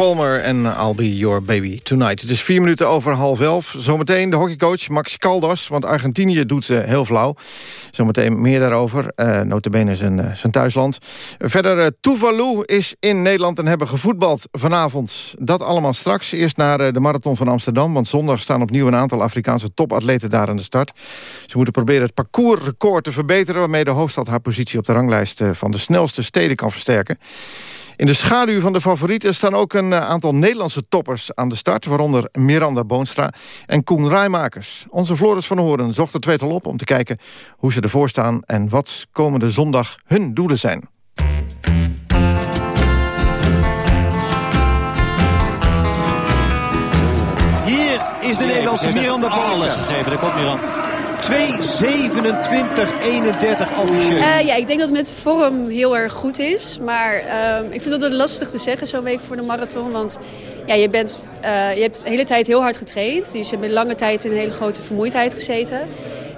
Palmer en I'll Be Your Baby Tonight. Het is vier minuten over half elf. Zometeen de hockeycoach Max Caldas, want Argentinië doet ze heel flauw. Zometeen meer daarover, uh, notabene zijn, uh, zijn thuisland. Verder, uh, Tuvalu is in Nederland en hebben gevoetbald vanavond. Dat allemaal straks. Eerst naar de Marathon van Amsterdam, want zondag staan opnieuw een aantal Afrikaanse topatleten daar aan de start. Ze moeten proberen het parcoursrecord te verbeteren... waarmee de hoofdstad haar positie op de ranglijst van de snelste steden kan versterken. In de schaduw van de favorieten staan ook een eh, aantal Nederlandse toppers aan de start... waaronder Miranda Boonstra en Koen Rijmakers. Onze Floris van Horen zocht het tweetal op om te kijken hoe ze ervoor staan... en wat komende zondag hun doelen zijn. Hier is de Nederlandse Miranda Boonstra. Alles gegeven, daar komt Miranda. 2.27-31 officieel. Uh, ja, ik denk dat het met vorm heel erg goed is. Maar uh, ik vind dat lastig te zeggen zo'n week voor de marathon. Want ja, je, bent, uh, je hebt de hele tijd heel hard getraind. Dus je hebt lange tijd in een hele grote vermoeidheid gezeten.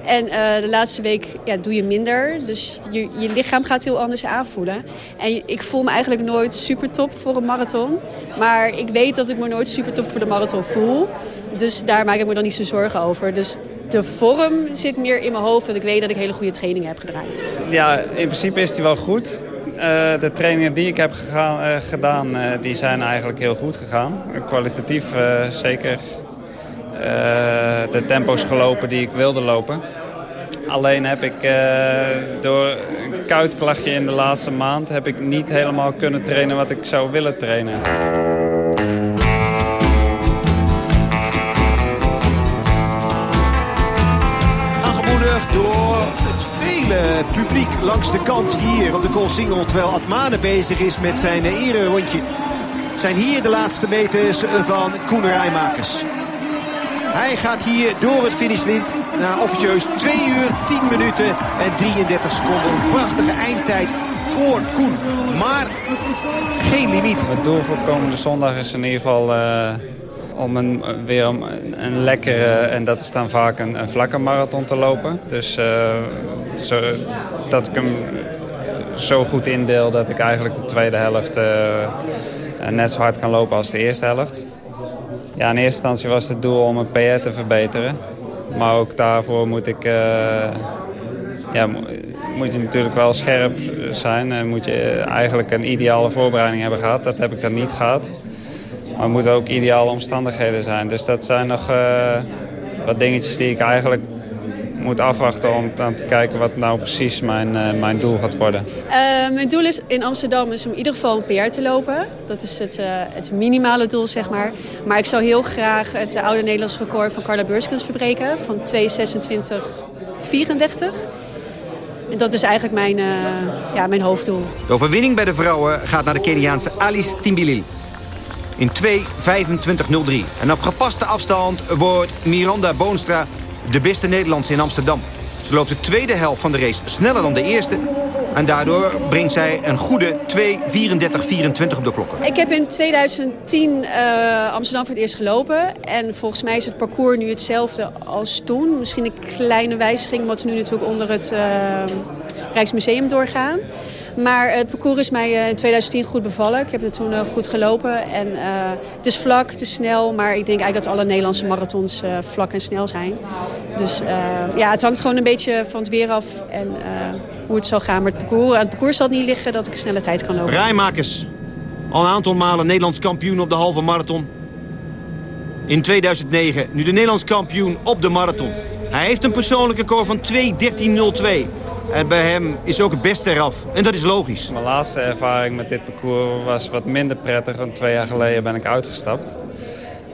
En uh, de laatste week ja, doe je minder. Dus je, je lichaam gaat heel anders aanvoelen. En ik voel me eigenlijk nooit super top voor een marathon. Maar ik weet dat ik me nooit super top voor de marathon voel. Dus daar maak ik me dan niet zo zorgen over. Dus de vorm zit meer in mijn hoofd. Dat ik weet dat ik hele goede trainingen heb gedraaid. Ja, in principe is die wel goed. Uh, de trainingen die ik heb gegaan, uh, gedaan, uh, die zijn eigenlijk heel goed gegaan. Kwalitatief zeker de tempo's gelopen die ik wilde lopen. Alleen heb ik door een kuitklachtje in de laatste maand... heb ik niet helemaal kunnen trainen wat ik zou willen trainen. Publiek langs de kant hier op de Koolsingel. Terwijl Atmane bezig is met zijn ere-rondje. Zijn hier de laatste meters van Koen Rijmakers. Hij gaat hier door het finishlint na officieus 2 uur 10 minuten en 33 seconden. Een prachtige eindtijd voor Koen. Maar geen limiet. Het doel voor komende zondag is in ieder geval... om een, weer een, een lekkere, en dat is dan vaak een, vlakke marathon te lopen. Dus uh, zo, dat ik hem zo goed indeel dat ik eigenlijk de tweede helft uh, net zo hard kan lopen als de eerste helft. Ja, in eerste instantie was het doel om een PR te verbeteren. Maar ook daarvoor moet ik... Uh, ja, moet je natuurlijk wel scherp zijn. En moet je eigenlijk een ideale voorbereiding hebben gehad. Dat heb ik dan niet gehad. Maar het moeten ook ideale omstandigheden zijn. Dus dat zijn nog uh, wat dingetjes die ik eigenlijk moet afwachten om dan te kijken wat nou precies mijn, uh, mijn doel gaat worden. Uh, mijn doel is in Amsterdam is om in ieder geval een PR te lopen. Dat is het, uh, het minimale doel, zeg maar. Maar ik zou heel graag het oude Nederlands record van Carla Beurskens verbreken. Van 2.26.34. En dat is eigenlijk mijn, ja, mijn hoofddoel. De overwinning bij de vrouwen gaat naar de Keniaanse Alice Timbilil in 2.25.03. En op gepaste afstand wordt Miranda Boonstra de beste Nederlandse in Amsterdam. Ze loopt de tweede helft van de race sneller dan de eerste. En daardoor brengt zij een goede 2.34.24 op de klokken. Ik heb in 2010 uh, Amsterdam voor het eerst gelopen. En volgens mij is het parcours nu hetzelfde als toen. Misschien een kleine wijziging, omdat we nu natuurlijk onder het uh, Rijksmuseum doorgaan. Maar het parcours is mij in 2010 goed bevallen. Ik heb het toen goed gelopen. En, uh, het is vlak, het is snel. Maar ik denk eigenlijk dat alle Nederlandse marathons vlak en snel zijn. Dus ja, het hangt gewoon een beetje van het weer af. En hoe het zal gaan. Maar het parcours, aan het parcours zal het niet liggen dat ik een snelle tijd kan lopen. Rijmakers. Al een aantal malen Nederlands kampioen op de halve marathon. In 2009 nu de Nederlands kampioen op de marathon. Hij heeft een persoonlijke record van 2.13.02. En bij hem is ook het beste eraf. En dat is logisch. Mijn laatste ervaring met dit parcours was wat minder prettig. Want twee jaar geleden ben ik uitgestapt.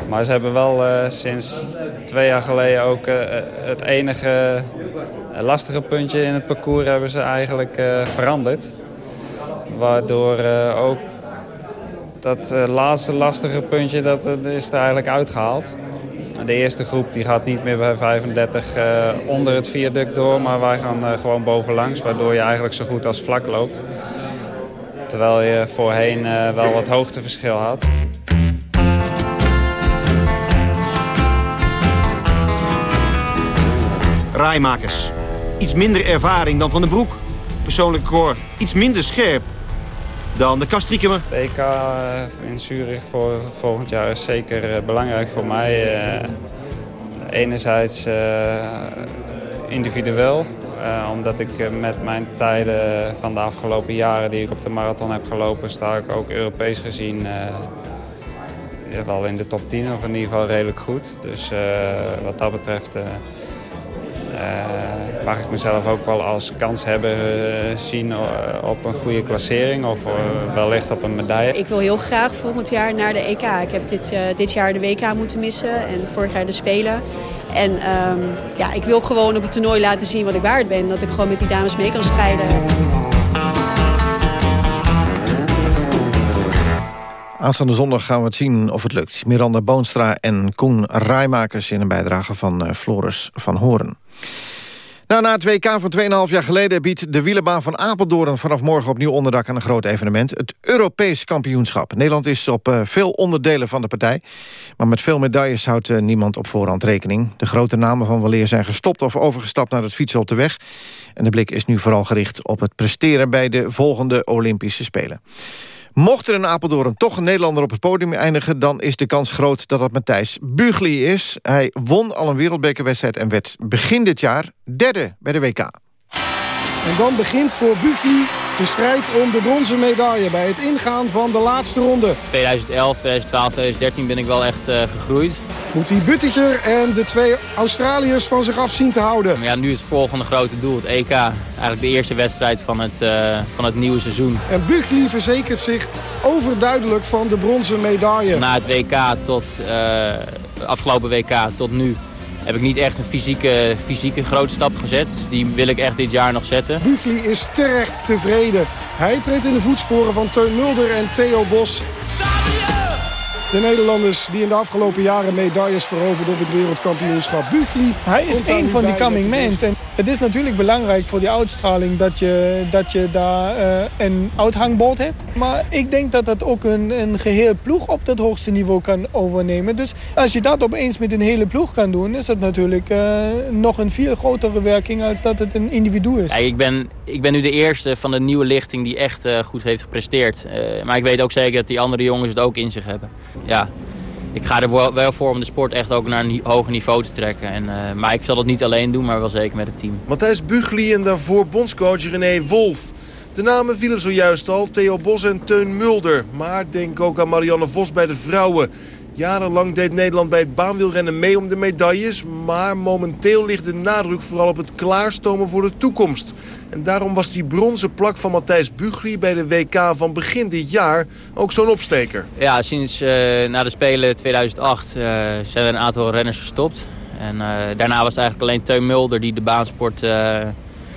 Maar ze hebben wel uh, sinds twee jaar geleden ook uh, het enige lastige puntje in het parcours hebben ze eigenlijk veranderd. Waardoor ook dat laatste lastige puntje dat, is er eigenlijk uitgehaald. De eerste groep die gaat niet meer bij 35 uh, onder het viaduct door, maar wij gaan uh, gewoon bovenlangs, waardoor je eigenlijk zo goed als vlak loopt. Terwijl je voorheen uh, wel wat hoogteverschil had. Rijmakers. Iets minder ervaring dan Van den Broek. Persoonlijk record iets minder scherp. Dan de Kastriekema. Het EK in Zurich voor volgend jaar is zeker belangrijk voor mij. Enerzijds individueel, omdat ik met mijn tijden van de afgelopen jaren die ik op de marathon heb gelopen, sta ik ook Europees gezien wel in de top 10 of in ieder geval redelijk goed. Dus wat dat betreft mag ik mezelf ook wel als kans hebben uh, zien uh, op een goede klassering of wellicht op een medaille. Ik wil heel graag volgend jaar naar de EK. Ik heb dit, dit jaar de WK moeten missen en vorig jaar de Spelen. En um, ja, ik wil gewoon op het toernooi laten zien wat ik waard ben. Dat ik gewoon met die dames mee kan strijden. Aanstaande zondag gaan we het zien of het lukt. Miranda Boonstra en Koen Rijmakers in een bijdrage van Floris van Horen. Nou, na het WK van 2,5 jaar geleden biedt de wielenbaan van Apeldoorn... vanaf morgen opnieuw onderdak aan een groot evenement. Het Europees kampioenschap. Nederland is op uh, veel onderdelen van de partij. Maar met veel medailles houdt uh, niemand op voorhand rekening. De grote namen van weleer zijn gestopt of overgestapt naar het fietsen op de weg. En de blik is nu vooral gericht op het presteren... bij de volgende Olympische Spelen. Mocht er in Apeldoorn toch een Nederlander op het podium eindigen... dan is de kans groot dat dat Matthijs Bugli is. Hij won al een wereldbekerwedstrijd en werd begin dit jaar derde bij de WK. En dan begint voor Bugli de strijd om de bronzen medaille bij het ingaan van de laatste ronde. 2011, 2012, 2013 ben ik wel echt uh, gegroeid. Moet hij Buttiger en de twee Australiërs van zich af zien te houden. Ja, nu het volgende grote doel, het EK. Eigenlijk de eerste wedstrijd van het, uh, van het nieuwe seizoen. En Bugli verzekert zich overduidelijk van de bronzen medaille. Na het WK tot uh, afgelopen WK tot nu heb ik niet echt een fysieke, fysieke grote stap gezet. Dus die wil ik echt dit jaar nog zetten. Bugli is terecht tevreden. Hij treedt in de voetsporen van Teun Mulder en Theo Bos. De Nederlanders die in de afgelopen jaren medailles veroverden op het wereldkampioenschap. Bugli. Hij is een van die coming men. En het is natuurlijk belangrijk voor die uitstraling dat je, dat je daar uh, een uithangbord hebt. Maar ik denk dat dat ook een, een geheel ploeg op dat hoogste niveau kan overnemen. Dus als je dat opeens met een hele ploeg kan doen, is dat natuurlijk uh, nog een veel grotere werking als dat het een individu is. Ja, ik, ben, ik ben nu de eerste van de nieuwe lichting die echt uh, goed heeft gepresteerd. maar ik weet ook zeker dat die andere jongens het ook in zich hebben. Ja, ik ga er wel voor om de sport echt ook naar een hoger niveau te trekken. En, uh, maar ik zal dat niet alleen doen, maar wel zeker met het team. Matthijs Bugli en daarvoor bondscoach René Wolf. De namen vielen zojuist al, Theo Bos en Teun Mulder. Maar denk ook aan Marianne Vos bij de vrouwen. Jarenlang deed Nederland bij het baanwielrennen mee om de medailles. Maar momenteel ligt de nadruk vooral op het klaarstomen voor de toekomst. En daarom was die bronzen plak van Matthijs Bugli bij de WK van begin dit jaar ook zo'n opsteker. Ja, sinds uh, na de Spelen 2008 uh, zijn er een aantal renners gestopt. En uh, daarna was het eigenlijk alleen Teun Mulder die de baansport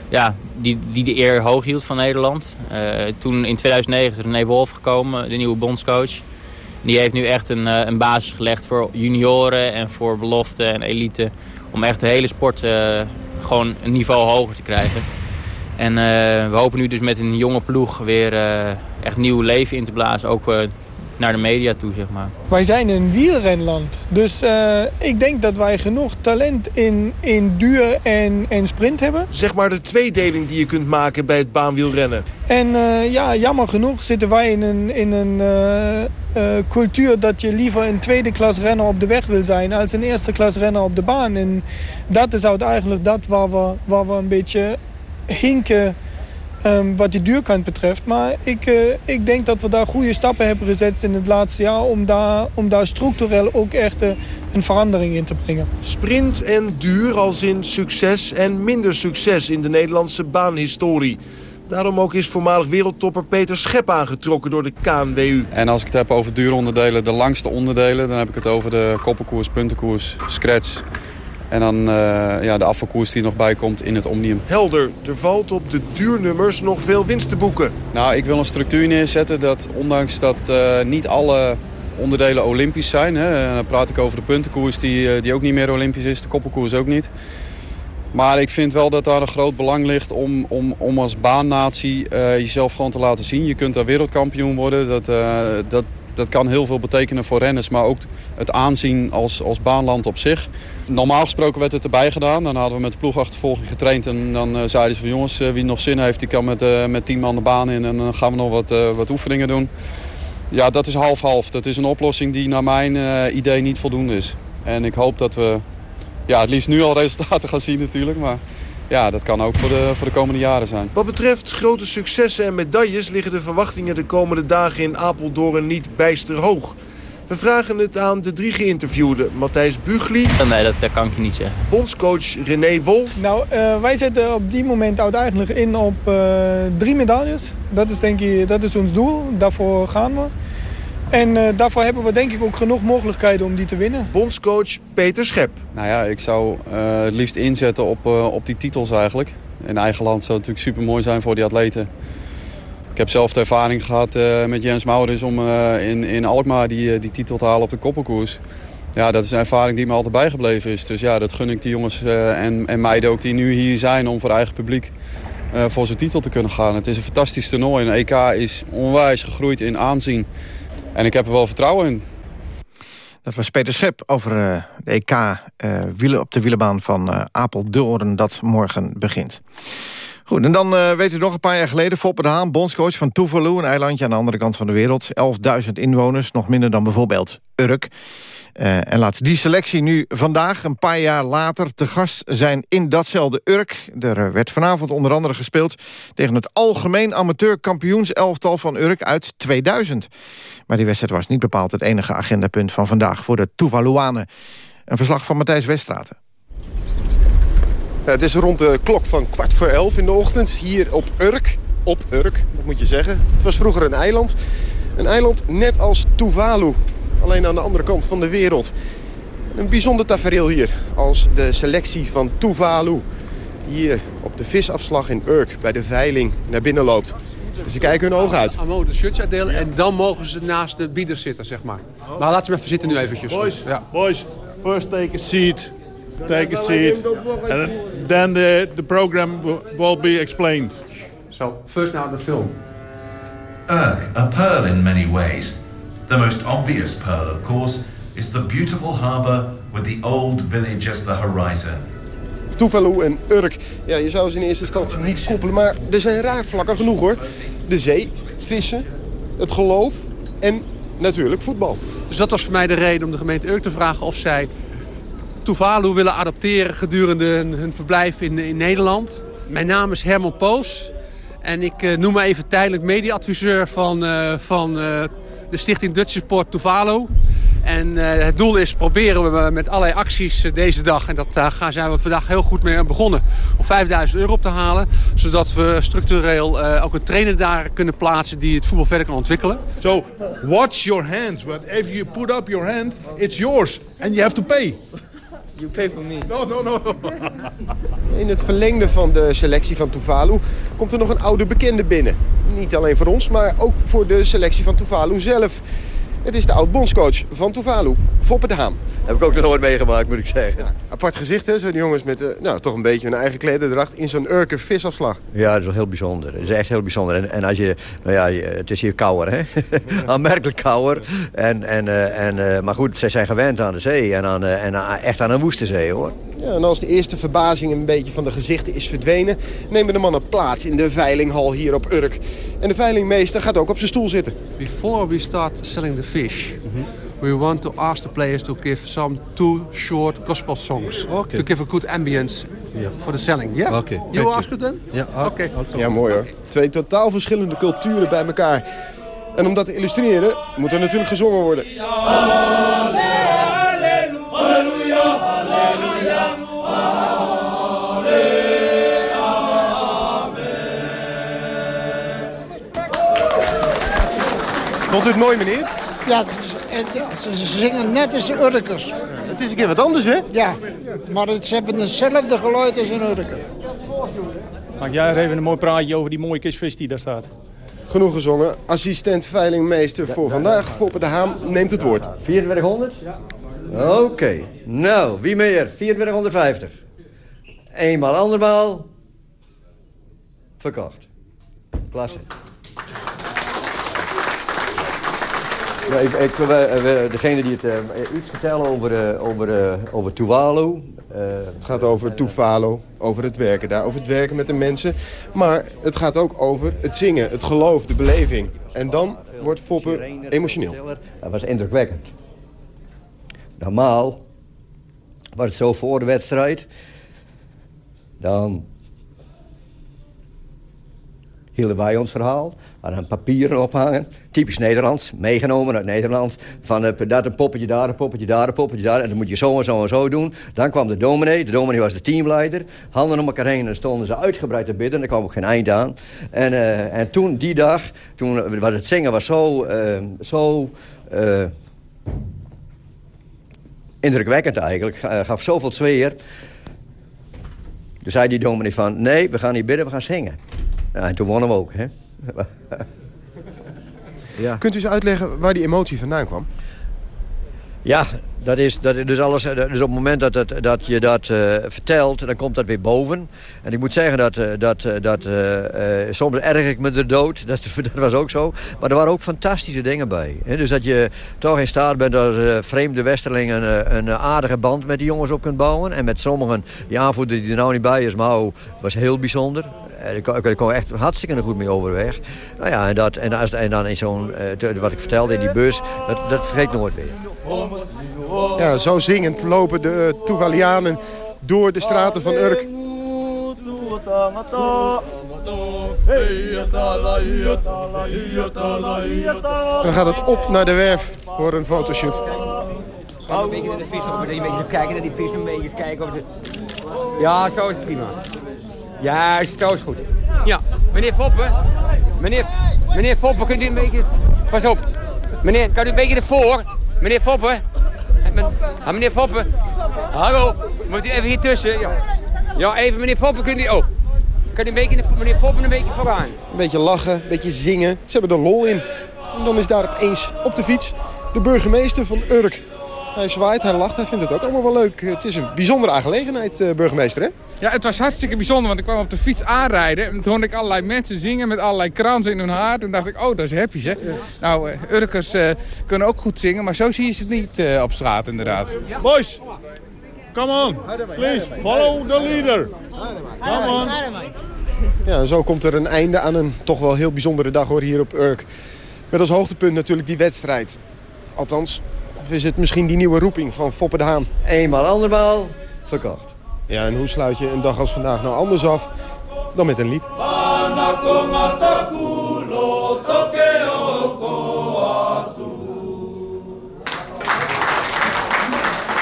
ja, die, die de eer hoog hield van Nederland. toen in 2009 is René Wolf gekomen, de nieuwe bondscoach. Die heeft nu echt een, een basis gelegd voor junioren en voor belofte en elite. Om echt de hele sport gewoon een niveau hoger te krijgen. En uh, we hopen nu dus met een jonge ploeg weer echt nieuw leven in te blazen. Ook naar de media toe, zeg maar. Wij zijn een wielrenland. Dus ik denk dat wij genoeg talent in, in duur en, en sprint hebben. Zeg maar de tweedeling die je kunt maken bij het baanwielrennen. En ja, jammer genoeg zitten wij in een, in een cultuur dat je liever een tweede klas renner op de weg wil zijn... als een eerste klas renner op de baan. En dat is eigenlijk dat waar we, waar we een beetje hinken um, wat die duurkant betreft. Maar ik, uh, ik denk dat we daar goede stappen hebben gezet in het laatste jaar... om daar, om daar structureel ook echt uh, een verandering in te brengen. Sprint en duur als in succes en minder succes in de Nederlandse baanhistorie. Daarom ook is voormalig wereldtopper Peter Schep aangetrokken door de KNWU. En als ik het heb over duuronderdelen, de langste onderdelen... dan heb ik het over de koppelkoers, puntenkoers, scratch en dan uh, ja, de afvalkoers die nog bij komt in het Omnium. Helder, er valt op de duurnummers nog veel winst te boeken. Nou, ik wil een structuur neerzetten dat ondanks dat uh, niet alle onderdelen olympisch zijn... Hè, dan praat ik over de puntenkoers die, uh, die ook niet meer olympisch is, de koppelkoers ook niet... Maar ik vind wel dat daar een groot belang ligt om, om, om als baannatie uh, jezelf gewoon te laten zien. Je kunt daar wereldkampioen worden. Dat, uh, dat, dat kan heel veel betekenen voor renners, maar ook het aanzien als, als baanland op zich. Normaal gesproken werd het erbij gedaan. Dan hadden we met de ploegachtervolging getraind en dan uh, zeiden ze van jongens, wie nog zin heeft, die kan met, uh, met tien man de baan in en dan gaan we nog wat, wat oefeningen doen. Ja, dat is half-half. Dat is een oplossing die naar mijn idee niet voldoende is. En ik hoop dat we ja, het liefst nu al resultaten gaan zien natuurlijk. Maar ja, dat kan ook voor de, voor de komende jaren zijn. Wat betreft grote successen en medailles liggen de verwachtingen de komende dagen in Apeldoorn niet bijster hoog. We vragen het aan de drie geïnterviewden. Matthijs Bugli. Nee, dat, dat kan ik je niet zeggen. Bondscoach René Wolf. Nou, uh, wij zetten op die moment uiteindelijk in op uh, drie medailles. Dat is denk ik dat is ons doel. Daarvoor gaan we. En uh, daarvoor hebben we denk ik ook genoeg mogelijkheden om die te winnen. Bondscoach Peter Schep. Nou ja, ik zou uh, het liefst inzetten op, uh, op die titels eigenlijk. In eigen land zou het natuurlijk super mooi zijn voor die atleten. Ik heb zelf de ervaring gehad met Jens Maurits om in, in Alkmaar die, die titel te halen op de koppelkoers. Ja, dat is een ervaring die me altijd bijgebleven is. Dus ja, dat gun ik die jongens en, en meiden ook die nu hier zijn om voor eigen publiek voor zo'n titel te kunnen gaan. Het is een fantastisch toernooi. En EK is onwijs gegroeid in aanzien. En ik heb er wel vertrouwen in. Dat was Peter Schep over uh, de EK uh, wielen op de wielenbaan van uh, Apeldoorn... dat morgen begint. Goed, en dan weet u nog een paar jaar geleden... Foppe de Haan, bondscoach van Tuvalu, een eilandje aan de andere kant van de wereld. 11.000 inwoners, nog minder dan bijvoorbeeld Urk. Uh, en laat die selectie nu vandaag, een paar jaar later, te gast zijn in datzelfde Urk. Er werd vanavond onder andere gespeeld tegen het algemeen amateurkampioenselftal van Urk uit 2000. Maar die wedstrijd was niet bepaald het enige agendapunt van vandaag voor de Tuvaluanen. Een verslag van Matthijs Westraten. Het is rond de klok van kwart voor elf in de ochtend hier op Urk. Op Urk, dat moet je zeggen. Het was vroeger een eiland. Een eiland net als Tuvalu, alleen aan de andere kant van de wereld. Een bijzonder tafereel hier, als de selectie van Tuvalu hier op de visafslag in Urk bij de veiling naar binnen loopt. Dus ze kijken hun ogen uit. Amo de shirts uitdelen en dan mogen ze naast de bieders zitten, zeg maar. Maar laten ze even zitten nu eventjes. Boys, ja. boys, first take a seat. Take a seat. And then the, the program will be explained. So, first now the film. Urk, a pearl in many ways. The most obvious pearl, of course, is the beautiful harbour with the old village as the horizon. Tuvalu en Urk. Ja, je zou ze in eerste instantie niet koppelen, maar er zijn raakvlakken genoeg hoor. De zee, vissen, het geloof en natuurlijk voetbal. Dus dat was voor mij de reden om de gemeente Urk te vragen of zij Tuvalu willen adopteren gedurende hun, verblijf in, in Nederland. Mijn naam is Herman Poos en ik uh, noem me even tijdelijk mediaadviseur van, uh, van uh, de stichting Dutch Support Tuvalu. En uh, het doel is proberen we met allerlei acties uh, deze dag. En dat daar uh, zijn we vandaag heel goed mee begonnen. Om 5000 euro op te halen. Zodat we structureel ook een trainer daar kunnen plaatsen die het voetbal verder kan ontwikkelen. So watch your hands. But if you put up your hand, it's yours. And you have to pay. You pay for me. No, no, no. In het verlengde van de selectie van Tuvalu komt er nog een oude bekende binnen. Niet alleen voor ons, maar ook voor de selectie van Tuvalu zelf. Het is de oud-bondscoach van Tuvalu, Foppe de Haan. Heb ik ook nog nooit meegemaakt, moet ik zeggen. Ja, apart gezicht, hè? Zo'n jongens met uh, nou, toch een beetje hun eigen klederdracht in zo'n Urker visafslag. Ja, dat is wel heel bijzonder. Het is echt heel bijzonder. En, en als je, nou ja, het is hier kouder, hè? Aanmerkelijk kouder. En, en, uh, en, uh, maar goed, zij zijn gewend aan de zee en, aan, en echt aan een woeste zee, hoor. Ja, en als de eerste verbazing een beetje van de gezichten is verdwenen... nemen de mannen plaats in de veilinghal hier op Urk. En de veilingmeester gaat ook op zijn stoel zitten. Before we start selling the fish... Mm -hmm. we want to ask the players to give some two short gospel songs. Okay. To give a good ambience yeah. for the selling. Yeah? Okay. You ask it then? Ja, Oké. Okay. Ja, mooi hoor. Twee totaal verschillende culturen bij elkaar. En om dat te illustreren moet er natuurlijk gezongen worden. Vond u het mooi, meneer? Ja, is, ze zingen net als de Urkers. Het is een keer wat anders, hè? Ja, maar het, ze hebben hetzelfde geluid als een Urker. Maak jij even een mooi praatje over die mooie kistvis die daar staat. Genoeg gezongen. Assistent veilingmeester voor vandaag, Foppe de Haan, neemt het woord. 2400? Ja. Oké. Okay. Nou, wie meer? 2450. Eenmaal, andermaal. Verkocht. Klasse. Ja, ik, ik, we, degene die het uh, iets vertellen over, uh, over, uh, over Tuvalu. het gaat over Tuvalu, over het werken daar, over het werken met de mensen. Maar het gaat ook over het zingen, het geloof, de beleving. En dan wordt Foppe emotioneel. Dat was indrukwekkend. Normaal was het zo voor de wedstrijd. Dan hielden wij ons verhaal. Hadden papieren ophangen. Typisch Nederlands. Meegenomen uit Nederland. Van uh, dat een poppetje daar, een poppetje daar, een poppetje daar. En dan moet je zo en zo en zo doen. Dan kwam de dominee. De dominee was de teamleider. Handen om elkaar heen en dan stonden ze uitgebreid te bidden. Er kwam ook geen eind aan. En, uh, en toen, die dag, toen was het zingen was zo... Zo indrukwekkend eigenlijk. Gaf zoveel sfeer. Toen zei die dominee van... Nee, we gaan niet bidden, we gaan zingen. Ja, en toen wonnen we ook, hè. ja. Kunt u eens uitleggen waar die emotie vandaan kwam? Ja, dat is, dat is dus alles. Dus op het moment dat, dat, dat je dat uh, vertelt, dan komt dat weer boven. En ik moet zeggen dat, uh, dat, uh, dat soms erg ik me de dood. Dat, dat was ook zo. Maar er waren ook fantastische dingen bij. Hè? Dus dat je toch in staat bent als vreemde westerling een, een, aardige band met die jongens op kunt bouwen. En met sommigen, die aanvoerder die er nou niet bij is, Mao, was heel bijzonder. Ik kon, ik kon echt hartstikke goed mee overweg. Nou ja, en, dat, en, als, en dan in zo'n, wat ik vertelde in die bus, dat, dat vergeet ik nooit weer. Ja, zo zingend lopen de uh, Toevalianen door de straten van Urk. Dan gaat het op naar de werf voor een fotoshoot. Een beetje naar de vis een beetje kijken naar die vis, een beetje kijken over de... Ja, zo is het prima. Ja, zo is goed. Ja, meneer Foppen, meneer, meneer Foppen, kunt u een beetje... Pas op, meneer, kan u een beetje ervoor? Meneer Foppen, Ah, meneer Foppen. Hallo, moet u even hier tussen? Ja, ja even meneer Foppen, kunt u... Oh, kan u een beetje, meneer Foppen een beetje vooraan? Een beetje lachen, een beetje zingen. Ze hebben er lol in. En dan is daar opeens op de fiets de burgemeester van Urk. Hij zwaait, hij lacht, hij vindt het ook allemaal wel leuk. Het is een bijzondere aangelegenheid, eh, burgemeester, hè? Ja, het was hartstikke bijzonder, want ik kwam op de fiets aanrijden... en toen hoorde ik allerlei mensen zingen met allerlei kransen in hun haar. Toen dacht ik, oh, dat is happy, hè? Nou, uh, Urkers uh, kunnen ook goed zingen, maar zo zie je ze niet uh, op straat, inderdaad. Boys, come on, please, follow the leader. Come on. Ja, zo komt er een einde aan een toch wel heel bijzondere dag, hoor, hier op Urk. Met als hoogtepunt natuurlijk die wedstrijd. Althans, is het misschien die nieuwe roeping van Foppe de Haan? Eenmaal, andermaal, verkocht. Ja, en hoe sluit je een dag als vandaag nou anders af dan met een lied?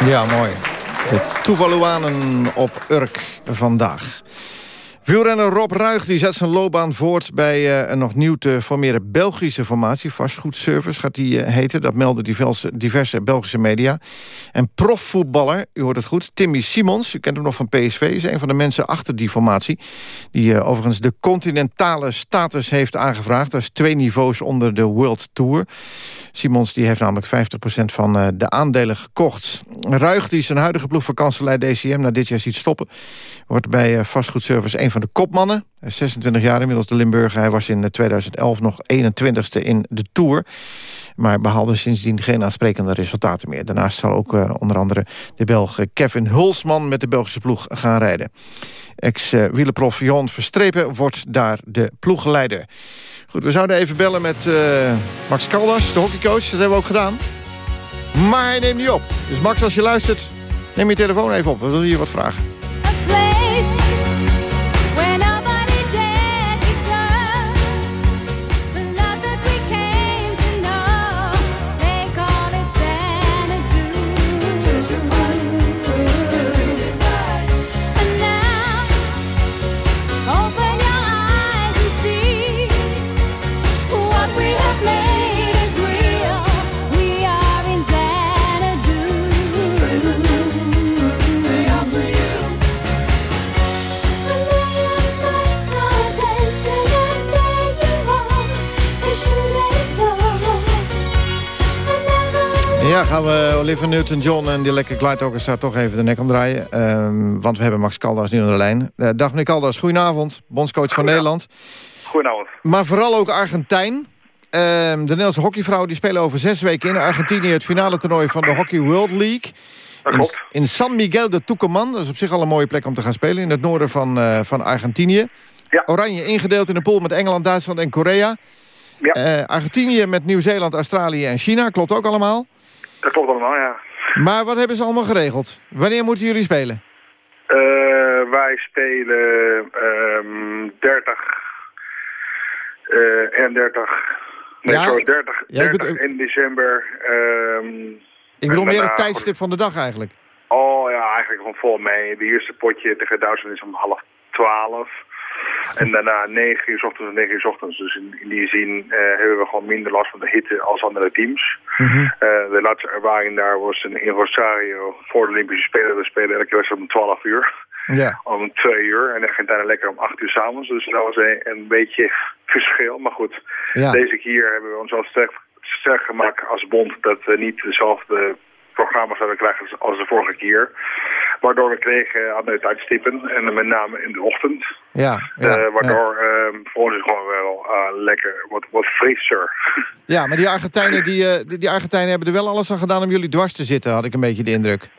Ja, mooi. De Tuvaluanen op Urk vandaag. Wielrenner Rob Ruig die zet zijn loopbaan voort bij uh, een nog nieuw te formeren Belgische formatie. Vastgoedservice gaat die uh, heten. Dat melden diverse, diverse Belgische media. En profvoetballer, u hoort het goed, Timmy Simons. U kent hem nog van PSV, is een van de mensen achter die formatie. Die uh, overigens de continentale status heeft aangevraagd. Dat is twee niveaus onder de World Tour. Simons die heeft namelijk 50% van de aandelen gekocht. Ruig die zijn huidige ploeg van DCM na dit jaar ziet stoppen... wordt bij vastgoedservice een van de kopmannen. 26 jaar inmiddels de Limburger. Hij was in 2011 nog 21ste in de Tour. Maar behaalde sindsdien geen aansprekende resultaten meer. Daarnaast zal ook uh, onder andere de Belg Kevin Hulsman... met de Belgische ploeg gaan rijden. Ex-wielerprof Johan Verstrepen wordt daar de ploegleider. Goed, we zouden even bellen met Max Caldas, de hockeycoach. Dat hebben we ook gedaan. Maar hij neemt niet op. Dus Max, als je luistert, neem je telefoon even op. We willen je wat vragen. Ja, gaan we Oliver Newton-John en die lekker Glide staat toch even de nek omdraaien. Um, want we hebben Max Caldas nu aan de lijn. Uh, dag meneer Caldas, goedenavond. Bondscoach van Nederland. Goedenavond. Maar vooral ook Argentijn. ehm, de Nederlandse hockeyvrouwen die spelen over zes weken in Argentinië... het finale toernooi van de Hockey World League. In, in San Miguel de Tucumán. Dat is op zich al een mooie plek om te gaan spelen. In het noorden van, eh, van Argentinië. Oranje ingedeeld in een pool met Engeland, Duitsland en Korea. Ja. Eh, Argentinië met Nieuw-Zeeland, Australië en China. Klopt ook allemaal. Dat klopt allemaal, ja. Maar wat hebben ze allemaal geregeld? Wanneer moeten jullie spelen? Eh, wij spelen ehm 30 eh, en 30... Nee, Ja? sorry, 30, Ja, ik 30 bedoel- in december. ehm, Ik bedoel meer het tijdstip van de dag eigenlijk. Oh ja, eigenlijk gewoon vol mee. De eerste potje tegen Duitsland is om half twaalf. En daarna 9 uur 's ochtends en 9 uur 's ochtends. Dus in, in die zin eh, hebben we gewoon minder last van de hitte als andere teams. Eh, de laatste ervaring daar was in, in Rosario voor de Olympische Spelen. We spelen elke wedstrijd om 12 uur. Ja. Om 2 uur. En Argentinië lekker om 8 uur s'avonds. Dus dat was een, een beetje verschil. Maar goed, Ja. deze keer hebben we ons wel sterk, sterk gemaakt als bond dat we niet dezelfde programma's zouden krijgen als, de vorige keer. Waardoor we kregen andere tijdstippen. En met name in de ochtend. Ja, ja, Eh, waardoor ehm, voor ons is gewoon wel eh, lekker wat, wat frisser. Ja, maar die Argentijnen, die, eh, die, die Argentijnen hebben er wel alles aan gedaan om jullie dwars te zitten, had ik een beetje de indruk.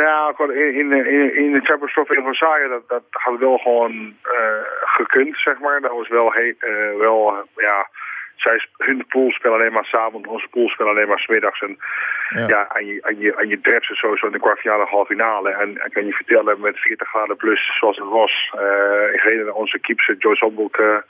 Nou, in, in, in, in de Champions Trophy in Rosario, dat, dat had wel gewoon gekund, zeg maar. Dat was wel, he, wel ja, zij, hun pool spelen alleen maar s'avonds, onze pool spelen alleen maar smiddags. En Ja. ja, aan je, aan je, aan je drept ze sowieso in de kwartfinale en halve finale. En, en kan je vertellen met 40 graden plus zoals het was. eh ik herinner onze keeper Joyce Homburg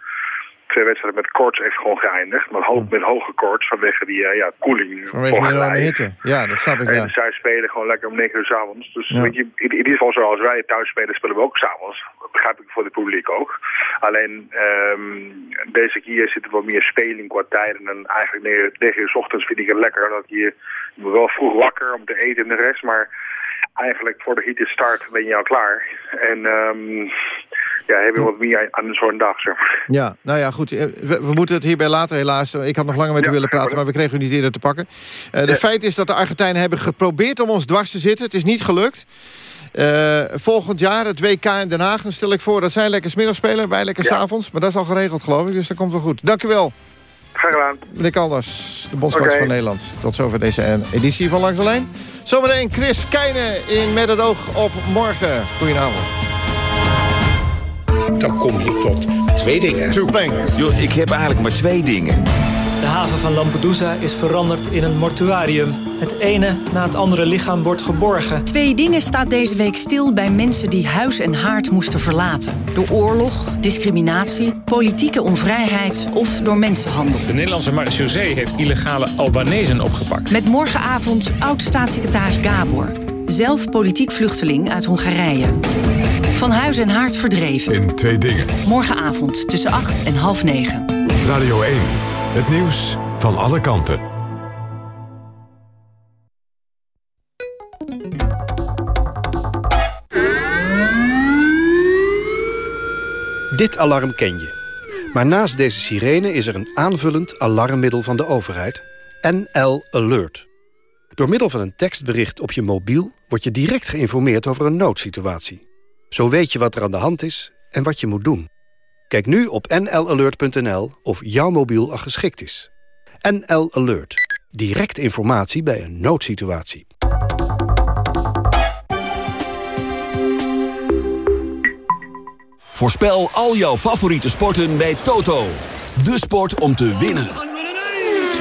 twee wedstrijden met koorts heeft gewoon geëindigd. Maar hoog, met hoge koorts vanwege die eh, ja, koeling. Vanwege die enorme lijf. hitte. Ja, dat snap ik, En ja. zij spelen gewoon lekker om 9 uur 's avonds. Dus Ja. weet je, in, in ieder geval zoals wij thuis spelen, spelen we ook s'avonds. Dat begrijp ik voor het publiek ook. Alleen ehm, deze keer zit er wat meer speling qua tijden. En eigenlijk 9, 9 uur 's ochtends vind ik het lekker. Dat je, je moet wel vroeg wakker om te eten en de rest. Maar eigenlijk voor de hitte start ben je al klaar. En ehm, ja, heb je wat meer aan zo'n dag, zeg maar. Ja, nou ja, goed. We, we moeten het hierbij laten, helaas. Ik had nog langer met u willen praten, maar we kregen u niet eerder te pakken. Eh, de feit is dat de Argentijnen hebben geprobeerd om ons dwars te zitten. Het is niet gelukt. Eh, volgend jaar het WK in Den Haag, dan stel ik voor dat zij lekker 's middags spelen, wij lekker 's avonds. Maar dat is al geregeld, geloof ik, dus dat komt wel goed. Dank u wel. Graag gedaan. Meneer Kalders, de bondscoach van Nederland. Tot zover deze editie van Langs de Lijn. Zometeen Chris Keijnen in Met het oog op morgen. Goedenavond. Dan kom je tot twee dingen. Two things. Yo, ik heb eigenlijk maar twee dingen. De haven van Lampedusa is veranderd in een mortuarium. Het ene na het andere lichaam wordt geborgen. Twee dingen staat deze week stil bij mensen die huis en haard moesten verlaten. Door oorlog, discriminatie, politieke onvrijheid of door mensenhandel. De Nederlandse marechaussee heeft illegale Albanezen opgepakt. Met morgenavond oud-staatssecretaris Gabor. Zelf politiek vluchteling uit Hongarije. Van huis en haard verdreven. In twee dingen. Morgenavond tussen 8 en half 9. Radio 1. Het nieuws van alle kanten. Dit alarm ken je. Maar naast deze sirene is er een aanvullend alarmmiddel van de overheid. NL Alert. Door middel van een tekstbericht op je mobiel... word je direct geïnformeerd over een noodsituatie. Zo weet je wat er aan de hand is en wat je moet doen. Kijk nu op nlalert.nl of jouw mobiel al geschikt is. NL Alert. Direct informatie bij een noodsituatie. Voorspel al jouw favoriete sporten bij Toto. De sport om te winnen.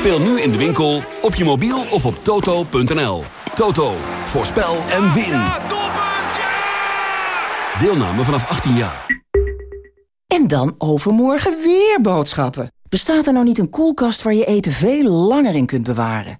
Speel nu in de winkel, op je mobiel of op toto.nl. Toto, voorspel en win. Deelname vanaf 18 jaar. En dan overmorgen weer boodschappen. Bestaat er nou niet een koelkast waar je eten veel langer in kunt bewaren?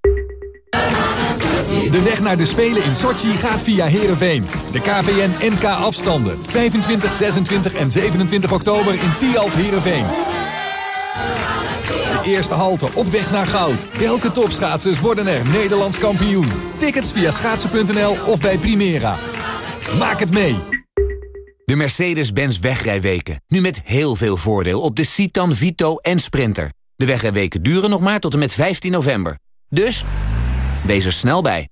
De weg naar de Spelen in Sochi gaat via Heerenveen. De KPN NK afstanden. 25, 26 en 27 oktober in Tialf Heerenveen. De eerste halte op weg naar goud. Welke topschaatsers worden er Nederlands kampioen? Tickets via schaatsen.nl of bij Primera. Maak het mee. De Mercedes-Benz wegrijweken. Nu met heel veel voordeel op de Citan, Vito en Sprinter. De wegrijweken duren nog maar tot en met 15 november. Dus, wees er snel bij.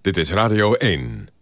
Dit is Radio 1.